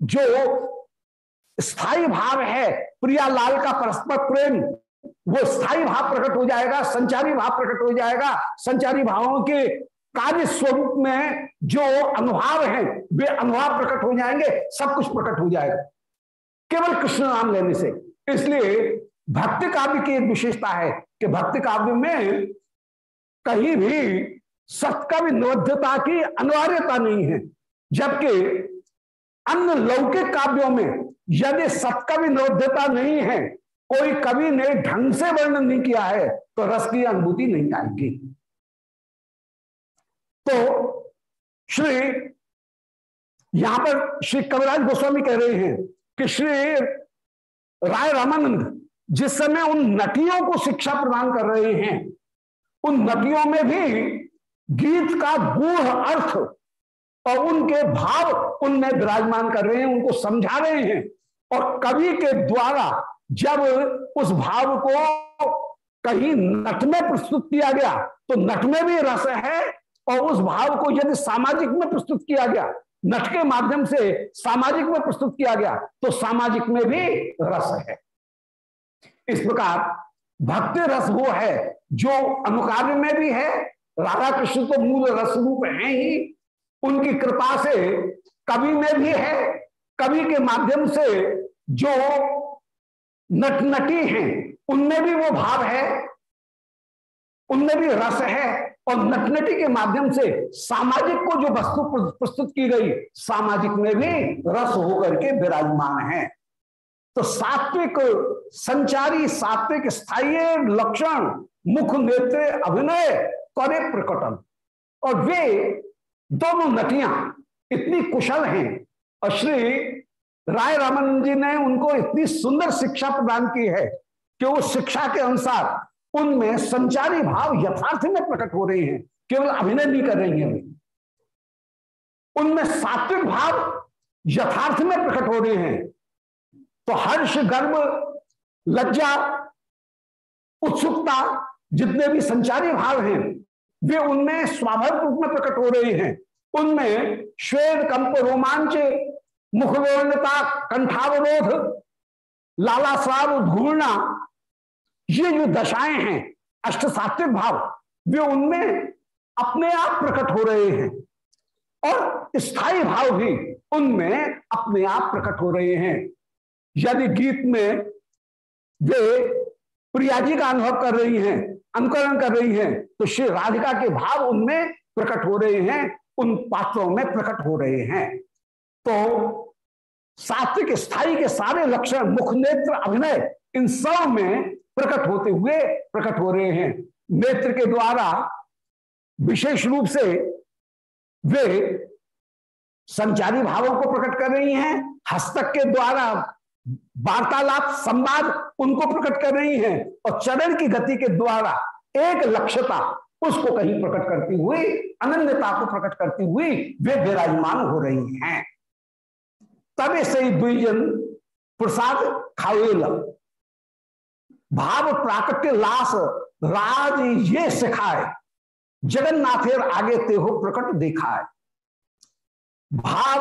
जो स्थायी भाव है प्रिया लाल का परस्पर प्रेम, वो स्थायी भाव प्रकट हो जाएगा, संचारी भाव प्रकट हो जाएगा। संचारी भावों के कार्य स्वरूप में जो अनुभाव है, वे अनुभाव प्रकट हो जाएँगे, सब कुछ प्रकट हो जाएगा। केवल कृष्ण नाम लेने से। इसलिए भक्ति काव्य की एक विशेषता है कि भक्ति काव्य में कहीं भी सत्कवि निबद्धता की अनिवार्यता नहीं है, जबकि अन्य लौकिक काव्यों में यदि सत्कवि निबद्धता नहीं है, कोई कवि ने ढंग से वर्णन नहीं किया है तो रस की अनुभूति नहीं आएगी। तो श्री, यहाँ पर श्री कविराज गोस्वामी कह रहे हैं कि श्री राय रामानंद जिस समय उन नटियों को शिक्षा प्रदान कर रहे हैं, उन नटियों में भी गीत का गूढ़ अर्थ और उनके भाव उनमें विराजमान कर रहे हैं, उनको समझा रहे हैं और कवि के द्वारा जब उस भाव को कहीं नट में प्रस्तुत किया गया तो नट में भी रस है और उस भाव को यदि सामाजिक में प्रस्तुत किया गया, नट के माध्यम से सामाजिक में प्रस्तुत किया गया तो सामाजिक में भी रस है। इस प्रकार भक्ति रस वो है जो अनुकार्य में भी है, राधा कृष्ण तो मूल रस रूप है ही, उनकी कृपा से कवि में भी है, कवि के माध्यम से जो नट नटी हैं, उनमें भी वो भाव है, उनमें भी रस है। और नटनटी के माध्यम से सामाजिक को जो वस्तु प्रस्तुत की गई, सामाजिक में भी रस होकर के विराजमान है। तो सात्विक संचारी, सात्विक स्थायी लक्षण, मुख नेत्र, अभिनय करे प्रकटन। और वे दोनों नटियाँ इतनी कुशल हैं। और श्री राय रामन जी ने उनको इतनी सुंदर शिक्षा प्रदान की है कि उस शिक्षा के अनुसार उनमें संचारी भाव यथार्थ में प्रकट हो रहे हैं, केवल अभिनय नहीं कर रही हैं उनमें सात्विक भाव यथार्थ में प्रकट हो रहे हैं। तो हर्ष गर्भ लज्जा, उत्सुकता, जितने भी संचारी भाव हैं, वे उनमें स्वाभाविक रूप में प्रकट हो रहे हैं। उनमें श्वेत, कंप, रोमांच मुखवेता कंठावरोध लाला स्वार उद्घूर्णा ये जो दशाएँ हैं अष्ट सात्विक भाव, वे उनमें अपने आप प्रकट हो रहे हैं। और स्थायी भाव भी उनमें अपने आप प्रकट हो रहे हैं। यदि गीत में वे प्रिया जी का अनुभव कर रही हैं, अनुकरण कर रही हैं तो श्री राधिका के भाव उनमें प्रकट हो रहे हैं, उन पात्रों में प्रकट हो रहे हैं। तो सात्विक स्थायी के सारे लक्षण, मुख नेत्र, अभिनय, इन सब में प्रकट होते हुए प्रकट हो रहे हैं। नेत्र के द्वारा विशेष रूप से वे संचारी भावों को प्रकट कर रही हैं, हस्तक के द्वारा वार्तालाप, संवाद उनको प्रकट कर रही हैं और चरण की गति के द्वारा एक लक्ष्यता उसको कहीं प्रकट करती हुई, अनन्यता को प्रकट करती हुई वे विराजमान हो रही हैं। तब से ही द्विजन प्रसाद खावेल भाव प्राकृत्य लाश राज ये सिखाए, जगन्नाथेर आगे ते हो प्रकट देखा है भाव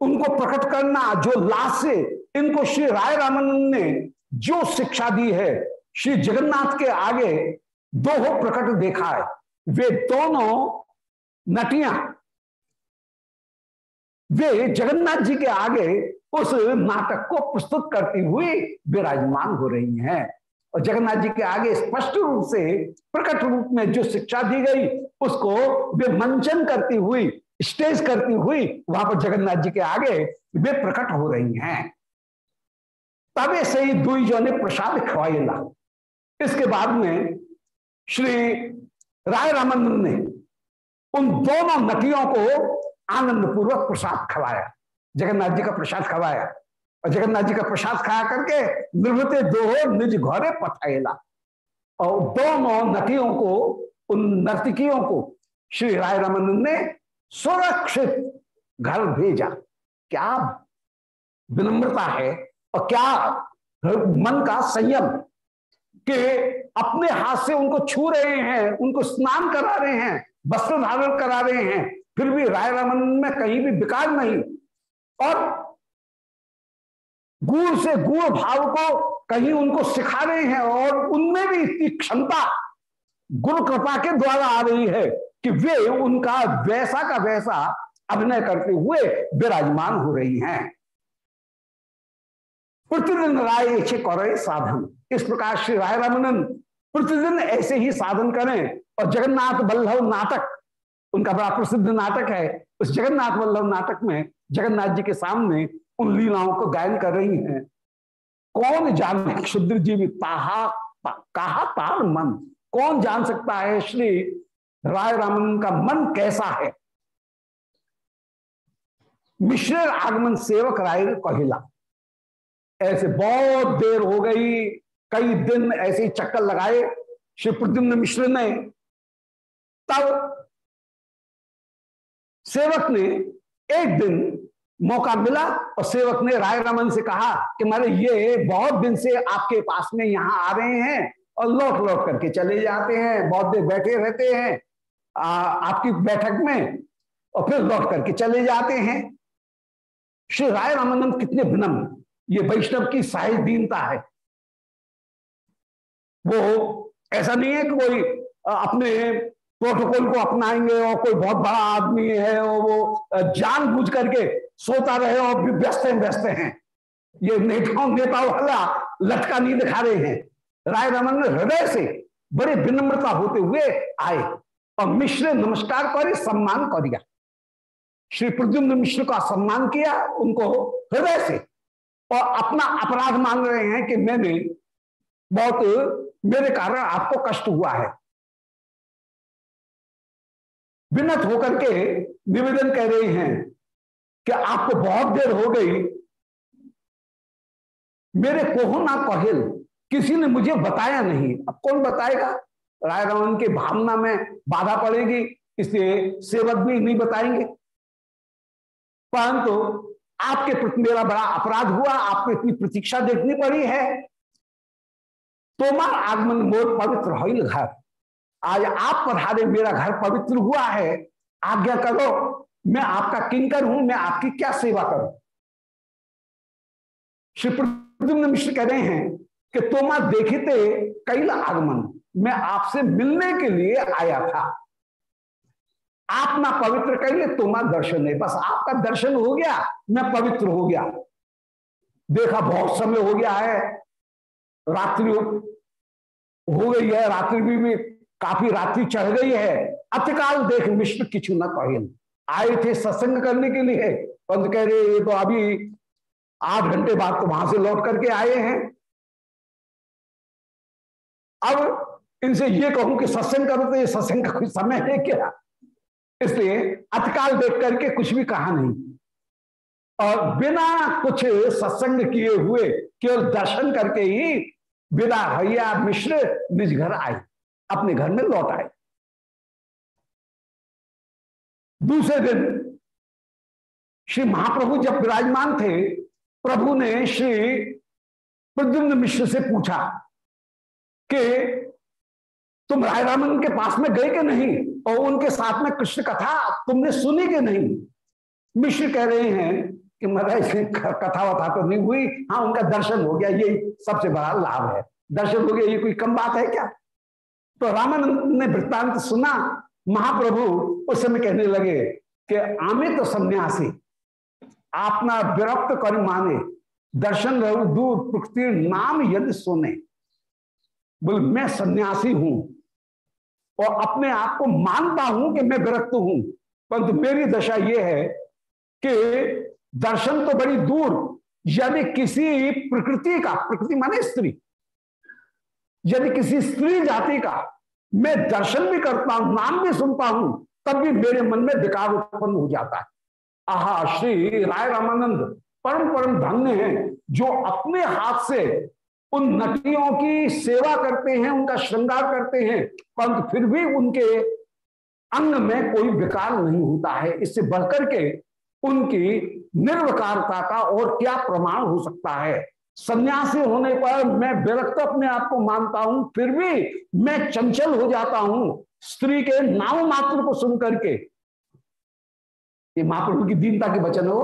उनको प्रकट करना, जो लाश से इनको श्री राय रामन ने जो शिक्षा दी है, श्री जगन्नाथ के आगे दो हो प्रकट देखा है वे दोनों नटियाँ, वे जगन्नाथ जी के आगे उस नाटक को प्रस्तुत करती हुई विराजमान हो रही हैं। और जगन्नाथ जी के आगे स्पष्ट रूप से, प्रकट रूप में जो शिक्षा दी गई, उसको वे मंचन करती हुई, स्टेज करती हुई, वहाँ पर जगन्नाथ जी के आगे वे प्रकट हो रही हैं। तबे से ही दुई जो ने प्रसाद खवाइला इसके बाद में श्री राय रामानंद ने उन दोनों नटियों को आनंद पूर्वक प्रसाद खवाया। जगन्नाथ जी का प्रसाद खवाया। और जगन्नाथ जी का प्रसाद खा करके निर्वृत दो निज घरे पथाएला और दोनों नटियों को, उन नर्तकियों को श्री राय रामानंद ने सुरक्षित घर भेजा। क्या विनम्रता है और क्या मन का संयम कि अपने हाथ से उनको छू रहे हैं, उनको स्नान करा रहे हैं, वस्त्र धारण करा रहे हैं, फिर भी राय रमन में कहीं भी विकार नहीं। और गुण से गुण भाव को कहीं उनको सिखा रहे हैं और उनमें भी इतनी क्षमता गुरु कृपा के द्वारा आ रही है कि वे उनका वैसा का वैसा अभिनय करते हुए विराजमान हो रही हैं। प्रतिदिन राय इच्छे करे साधन। इस प्रकार श्री राय रामनंद प्रतिदिन ऐसे ही साधन करें और जगन्नाथ बल्लभ नाटक, उनका बड़ा प्रसिद्ध नाटक है उस जगन्नाथ वल्लभ नाटक में, जगन्नाथ जी के सामने उन लीलाओं को गायन कर रही हैं। कौन जाने क्षुद्र जीवी ताहा कहा तार मन? कौन जान सकता है श्री राय रामन का मन कैसा है? मिश्र आगमन सेवक राय कहिला। ऐसे बहुत देर हो गई, कई दिन ऐसे ही चक्कर लगाए, श्री प्रद्युम्न मिश्र ने। तब सेवक ने एक दिन मौका मिला और सेवक ने राय रमन से कहा कि मारे ये बहुत दिन से आपके पास में यहाँ आ रहे हैं और लौट लौट करके चले जाते हैं बहुत देर बैठे रहते हैं आ, आपकी बैठक में और फिर लौट करके चले जाते हैं। श्री राय रामानंद कितने विनम्र ये वैष्णव की साहिज दीनता है। वो ऐसा नहीं है कि कोई अपने प्रोटोकॉल को अपनाएँगे और कोई बहुत बड़ा आदमी है और वो जान बुझ करके सोता रहे और व्यस्त हैं व्यस्त हैं। ये नेताओं नेता वाला लटका नहीं दिखा रहे हैं। राय रमन हृदय से बड़े विनम्रता होते हुए आए और मिश्र नमस्कार करे, सम्मान कर दिया। श्री प्रद्युम्न मिश्र का सम्मान किया उनको हृदय से और अपना अपराध मान रहे हैं कि मैंने बहुत, मेरे कारण आपको कष्ट हुआ है। विनत होकर के निवेदन कह रहे हैं कि आपको बहुत देर हो गई। मेरे कोहो ना कहिल, किसी ने मुझे बताया नहीं। अब कौन बताएगा? राय रमन की भावना में बाधा पड़ेगी, इसलिए सेवक भी नहीं बताएँगे। परंतु तो आपके प्रति मेरा बड़ा अपराध हुआ, आपको इतनी प्रतीक्षा देखनी पड़ी है। तोमार आगमन मोर पवित्र हो घर। आज आप पधारे मेरा घर पवित्र हुआ है आज्ञा करो मैं आपका किंकर हूँ मैं आपकी क्या सेवा करूँ? श्री प्रद्युम्न मिश्र कह रहे हैं कि तोमा देखते कई आगमन मैं आपसे मिलने के लिए आया था। आप ना पवित्र करिए तोमा दर्शन है बस आपका दर्शन हो गया मैं पवित्र हो गया। देखा बहुत समय हो गया है रात्रि हो गई है रात्रि भी, भी काफ़ी रात्रि चढ़ गई है। अतिकाल देख मिश्र किचु न कहे आए थे सत्संग करने के लिए। पंत कह रहे, ये तो अभी आठ घंटे बाद तो वहाँ से लौट करके आए हैं। अब इनसे ये कहूँ कि सत्संग करो तो ये सत्संग का कुछ समय है क्या? इसलिए अतकाल देख करके कुछ भी कहा नहीं। और बिना कुछ सत्संग किए हुए, केवल दर्शन करके ही बिना भैया मिश्र निज घर आए। अपने घर में लौट आए। दूसरे दिन श्री महाप्रभु जब विराजमान थे, प्रभु ने श्री प्रद्युम्न मिश्र से पूछा कि, तुम राय रामन के पास में गए कि नहीं? और उनके साथ में कृष्ण कथा तुमने सुनी कि नहीं? मिश्र कह रहे हैं कि, महाराज कथा वथा तो नहीं हुई। हाँ उनका दर्शन हो गया। यही सबसे बड़ा लाभ है। दर्शन हो गया, ये कोई कम बात है क्या? तो रामानंद ने वृत्तांत सुना, महाप्रभु उस समय कहने लगे कि आमित तो सन्यासी, आपना विरक्त कर माने, दर्शन रहू, दूर प्रकृति नाम यदि सुने। बोल, मैं सन्यासी हूँ और अपने आप को मानता हूँ कि मैं विरक्त हूँ। परंतु मेरी दशा यह है कि दर्शन तो बड़ी दूर, यदि किसी प्रकृति का, प्रकृति माने स्त्री यदि किसी स्त्री जाति का मैं दर्शन भी करता हूँ, नाम भी सुनता हूँ, तब भी मेरे मन में विकार उत्पन्न हो जाता है। आहा, श्री राय रामानंद, परम परम धन्य हैं जो अपने हाथ से उन नटियों की सेवा करते हैं, उनका श्रृंगार करते हैं, परंतु फिर भी उनके अंग में कोई विकार नहीं होता है। इससे बढ़कर के उनकी निर्विकारता का और क्या प्रमाण हो सकता है? सन्यासी होने पर मैं विरक्त अपने आप को मानता हूँ, फिर भी मैं चंचल हो जाता हूँ स्त्री के नाम मात्र को सुन करके ये महाप्रभु की दीनता के वचन हो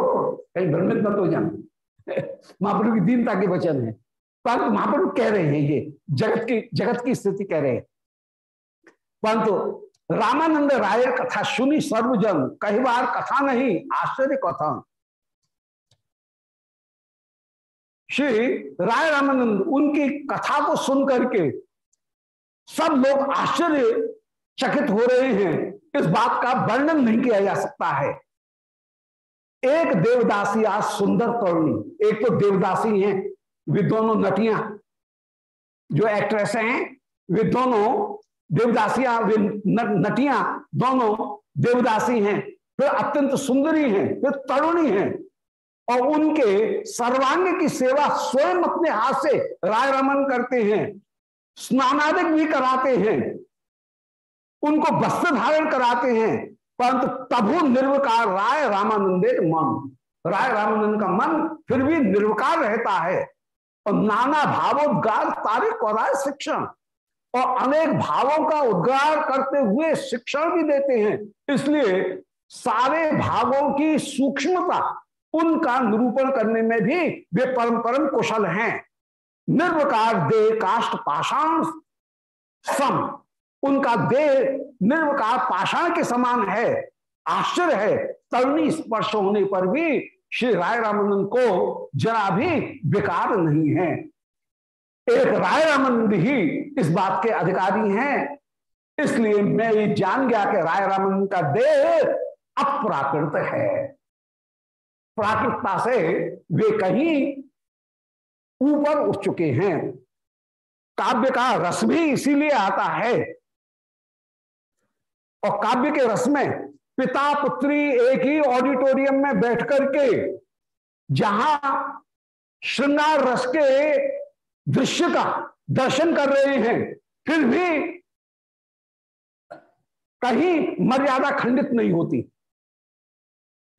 कहीं भ्रमित मत हो जाना। महाप्रभु की दीनता के वचन है। परंतु महाप्रभु कह रहे हैं ये, जगत की जगत की स्थिति कह रहे हैं। परंतु रामानंद राय कथा सुनी सर्वजन, कई बार कथा नहीं, आश्चर्य कथा। श्री राय रामानंद उनकी कथा को सुन करके सब लोग आश्चर्य चकित हो रहे हैं। इस बात का वर्णन नहीं किया जा सकता है। एक देवदासी, आज सुंदर तरुणी एक तो देवदासी हैं, वे दोनों नटियाँ, जो एक्ट्रेस हैं, वे दोनों देवदासियाँ वे नटियाँ, दोनों देवदासी हैं। फिर अत्यंत सुंदरी हैं फिर तरुणी हैं। और उनके सर्वांग की सेवा स्वयं अपने हाथ से राय रमन करते हैं, स्नानादिक भी कराते हैं, उनको वस्त्र धारण कराते हैं, परंतु तभु निर्विकार राय रामानंदे मन, राय रामानंद का मन फिर भी निर्विकार रहता है। और नाना भावोद्गार तारीख और राय शिक्षण, और अनेक भावों का उद्गार करते हुए शिक्षण भी देते हैं। इसलिए सारे भावों की सूक्ष्मता उनका निरूपण करने में भी वे परम परम कुशल हैं। निर्वकार देह काष्ट पाषाण सम। उनका देह निर्वकार पाषाण के समान है। आश्चर्य है। तरुणी स्पर्श होने पर भी श्री राय रामानंद को जरा भी विकार नहीं है। एक राय रामानंद ही इस बात के अधिकारी हैं। इसलिए मैं ये जान गया कि राय रामानंद का देह अप्राकृत है। प्राकृतता से वे कहीं ऊपर उठ चुके हैं। काव्य का रस भी इसीलिए आता है। और काव्य के रस में पिता पुत्री एक ही ऑडिटोरियम में बैठ करके जहाँ श्रृंगार रस के दृश्य का दर्शन कर रहे हैं, फिर भी कहीं मर्यादा खंडित नहीं होती।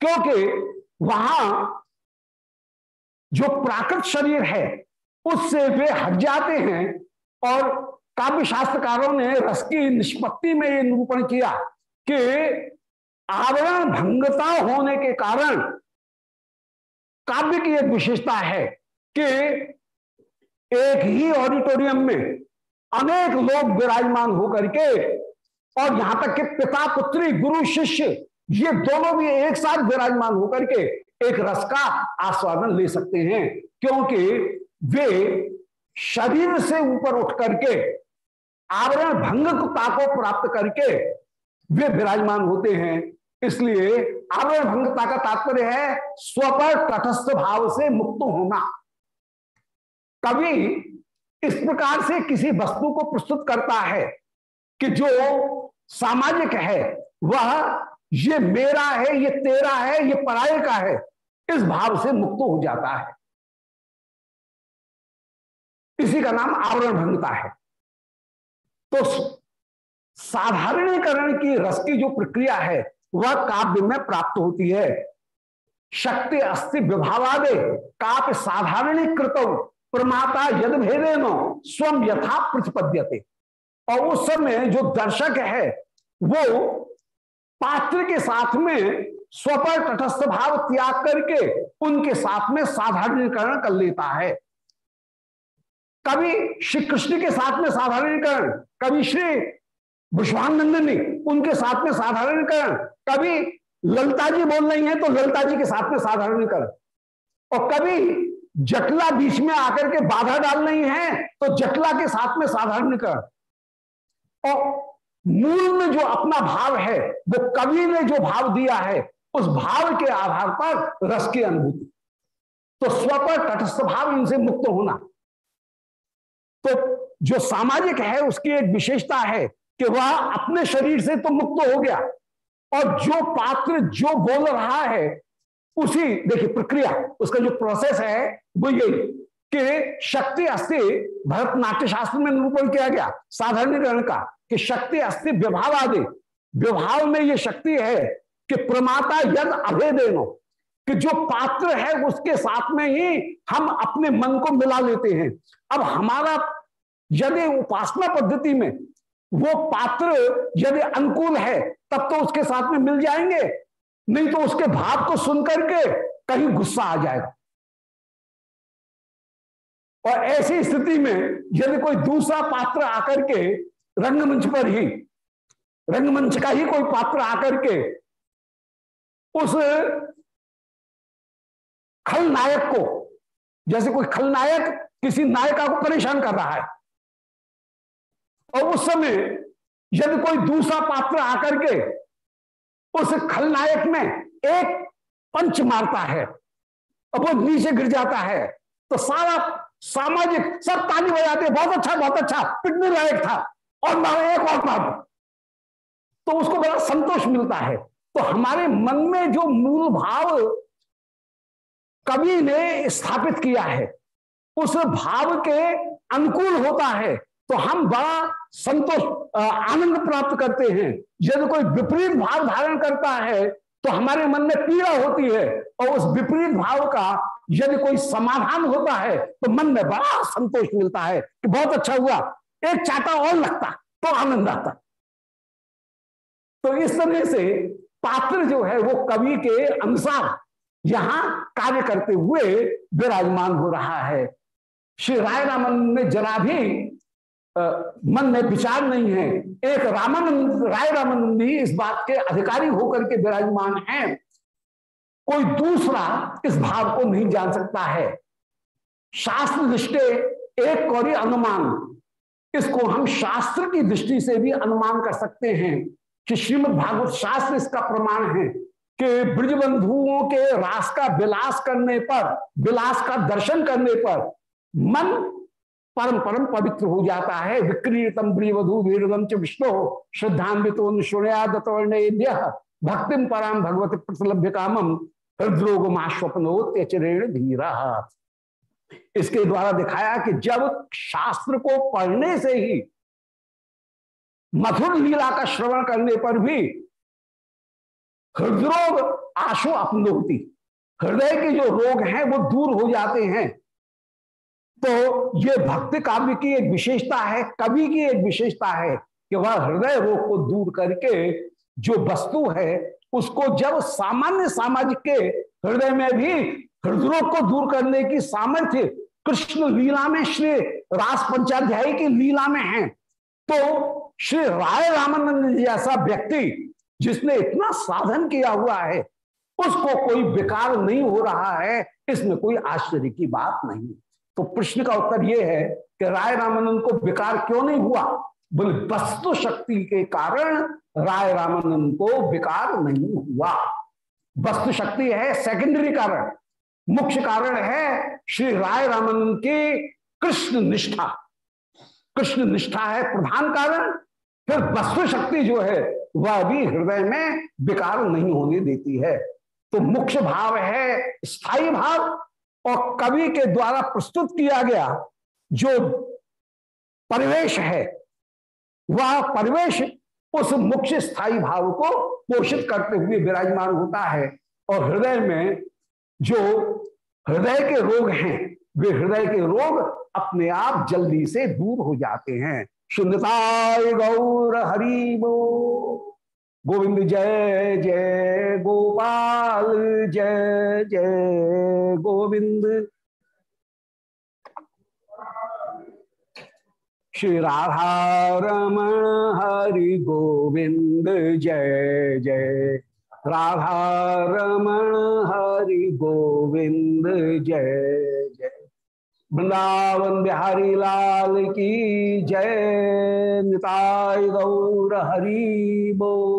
क्योंकि वहाँ जो प्राकृत शरीर है, उससे वे हट जाते हैं और काव्य शास्त्रकारों ने रस की निष्पत्ति में ये निरूपण किया कि आवरण भंगता होने के कारण काव्य की एक विशेषता है कि एक ही ऑडिटोरियम में अनेक लोग विराजमान होकर के और यहाँ तक कि पिता पुत्री गुरु, शिष्य ये दोनों भी एक साथ विराजमान होकर के एक रस का आस्वादन ले सकते हैं, क्योंकि वे शरीर से ऊपर उठ करके आवरण भंगता को प्राप्त करके वे विराजमान होते हैं। इसलिए आवरण भंगता का तात्पर्य है स्वपर तटस्थ भाव से मुक्त होना। कवि इस प्रकार से किसी वस्तु को प्रस्तुत करता है कि जो सामाजिक है, वह ये मेरा है, ये तेरा है, ये पराये का है, इस भाव से मुक्त हो जाता है। इसी का नाम आवरण भंगता है। तो साधारणीकरण की रस की जो प्रक्रिया है, वह काव्य में प्राप्त होती है। शक्ति अस्थि विभावादे काव्य साधारणीकृत, प्रमाता यद भेदे नो स्वम यथा प्रतिपद्यते। और उस समय जो दर्शक है, वो पात्र के साथ में स्वपर तटस्थ भाव त्याग करके उनके साथ में साधारणीकरण कर लेता है। कभी श्री कृष्ण के साथ में साधारणीकरण, कभी श्री विश्वानंदनी उनके साथ में साधारणीकरण, कभी ललता जी बोल रही हैं तो ललता जी के साथ में साधारणीकरण। और कभी जटला बीच में आकर के बाधा डाल रही है तो जटला के साथ में साधारणीकरण। और मूल में जो अपना भाव है, वो कवि ने जो भाव दिया है, उस भाव के आधार पर रस की अनुभूति। तो स्व पर तटस्थ भाव इनसे मुक्त होना। तो जो सामाजिक है, उसकी एक विशेषता है कि वह अपने शरीर से तो मुक्त हो गया। और जो पात्र, जो बोल रहा है, उसी, देखिए, प्रक्रिया, उसका जो प्रोसेस है, वो यही कि शक्ति, अस्थि भरतनाट्य शास्त्र में निरूपण किया गया साधारणीकरण का। कि शक्ति अस्थि विभाव आदि। विभाव में ये शक्ति है कि प्रमाता यद अभेदेनो कि जो पात्र है, उसके साथ में ही हम अपने मन को मिला लेते हैं। अब हमारा यदि उपासना पद्धति में वो पात्र यदि अनुकूल है, तब तो उसके साथ में मिल जाएँगे। नहीं तो उसके भाव को सुनकर के कहीं गुस्सा आ जाएगा। और ऐसी स्थिति में यदि कोई दूसरा पात्र आकर के रंगमंच पर ही, रंगमंच का ही कोई पात्र आकर के उस खलनायक को, जैसे कोई खलनायक किसी नायिका को परेशान कर रहा है, और उस समय यदि कोई दूसरा पात्र आकर के उस खलनायक में एक पंच मारता है, और वो नीचे गिर जाता है तो सारा सामाजिक सब ताली बजाते बहुत अच्छा बहुत अच्छा पिटने लायक था। और मारो एक और मारो तो उसको बड़ा संतोष मिलता है। तो हमारे मन में जो मूल भाव कवि ने स्थापित किया है, उस भाव के अनुकूल होता है तो हम बड़ा संतोष आनंद प्राप्त करते हैं। यदि कोई विपरीत भाव धारण करता है तो हमारे मन में पीड़ा होती है और उस विपरीत भाव का यदि कोई समाधान होता है तो मन में बड़ा संतोष मिलता है कि बहुत अच्छा हुआ। एक चाटा और लगता तो आनंद आता। तो इस तरह से पात्र जो है वो कवि के अनुसार यहाँ कार्य करते हुए विराजमान हो रहा है। श्री राय रामन में जरा भी आ, मन में विचार नहीं है। एक रामानंद राय रामानंद भी इस बात के अधिकारी होकर के विराजमान हैं। कोई दूसरा इस भाव को नहीं जान सकता है। शास्त्र दृष्टि एक कौरी अनुमान इसको हम शास्त्र की दृष्टि से भी अनुमान कर सकते हैं कि श्रीमद भागवत शास्त्र इसका प्रमाण है कि ब्रजबंधुओं के रास का विलास करने पर, विलास का दर्शन करने पर मन परम परम पवित्र हो जाता है। विक्रीतम ब्रीवधु वीरगम च विष्णु, श्रद्धान्वित भक्तिम पराम भगवत प्रतिलभ्य कामम हृदरोग माश्वपनोत्यचरेण धीरा। इसके द्वारा दिखाया कि जब शास्त्र को पढ़ने से ही मधुर लीला का श्रवण करने पर भी हृदरोग आशु अपनोती हृदय के जो रोग हैं, वो दूर हो जाते हैं। तो ये भक्ति काव्य की एक विशेषता है, कवि की एक विशेषता है कि वह हृदय रोग को दूर करके जो वस्तु है, उसको जब सामान्य सामाजिक के हृदय में भी हृदय को दूर करने की सामर्थ्य कृष्ण लीला में श्री रास पंचाध्याय की लीला में है। तो श्री राय रामानंद जैसा व्यक्ति जिसने इतना साधन किया हुआ है, उसको कोई विकार नहीं हो रहा है, इसमें कोई आश्चर्य की बात नहीं। तो प्रश्न का उत्तर यह है कि राय रामानंद को विकार क्यों नहीं हुआ? बोले, वस्तु शक्ति के कारण राय रामानंद को विकार नहीं हुआ। वस्तु शक्ति है सेकेंडरी कारण। मुख्य कारण है श्री राय रामानंद की कृष्ण निष्ठा। कृष्ण निष्ठा है प्रधान कारण, फिर वस्तु शक्ति जो है, वह भी हृदय में विकार नहीं होने देती है। तो मुख्य भाव है स्थायी भाव, और कवि के द्वारा प्रस्तुत किया गया जो परिवेश है, वह परिवेश उस मुख्य स्थायी भाव को पोषित करते हुए विराजमान होता है, और हृदय में जो हृदय के रोग हैं, वे हृदय के रोग अपने आप जल्दी से दूर हो जाते हैं। शून्यताय गौर हरिबो गोविंद जय जय गोपाल, जय जय गोविंद। श्री राधा रमण हरि गोविंद, जय जय। राधा रमण हरि गोविंद जय जय। वृंदावन बिहारी लाल की जय निताय गौर हरि बो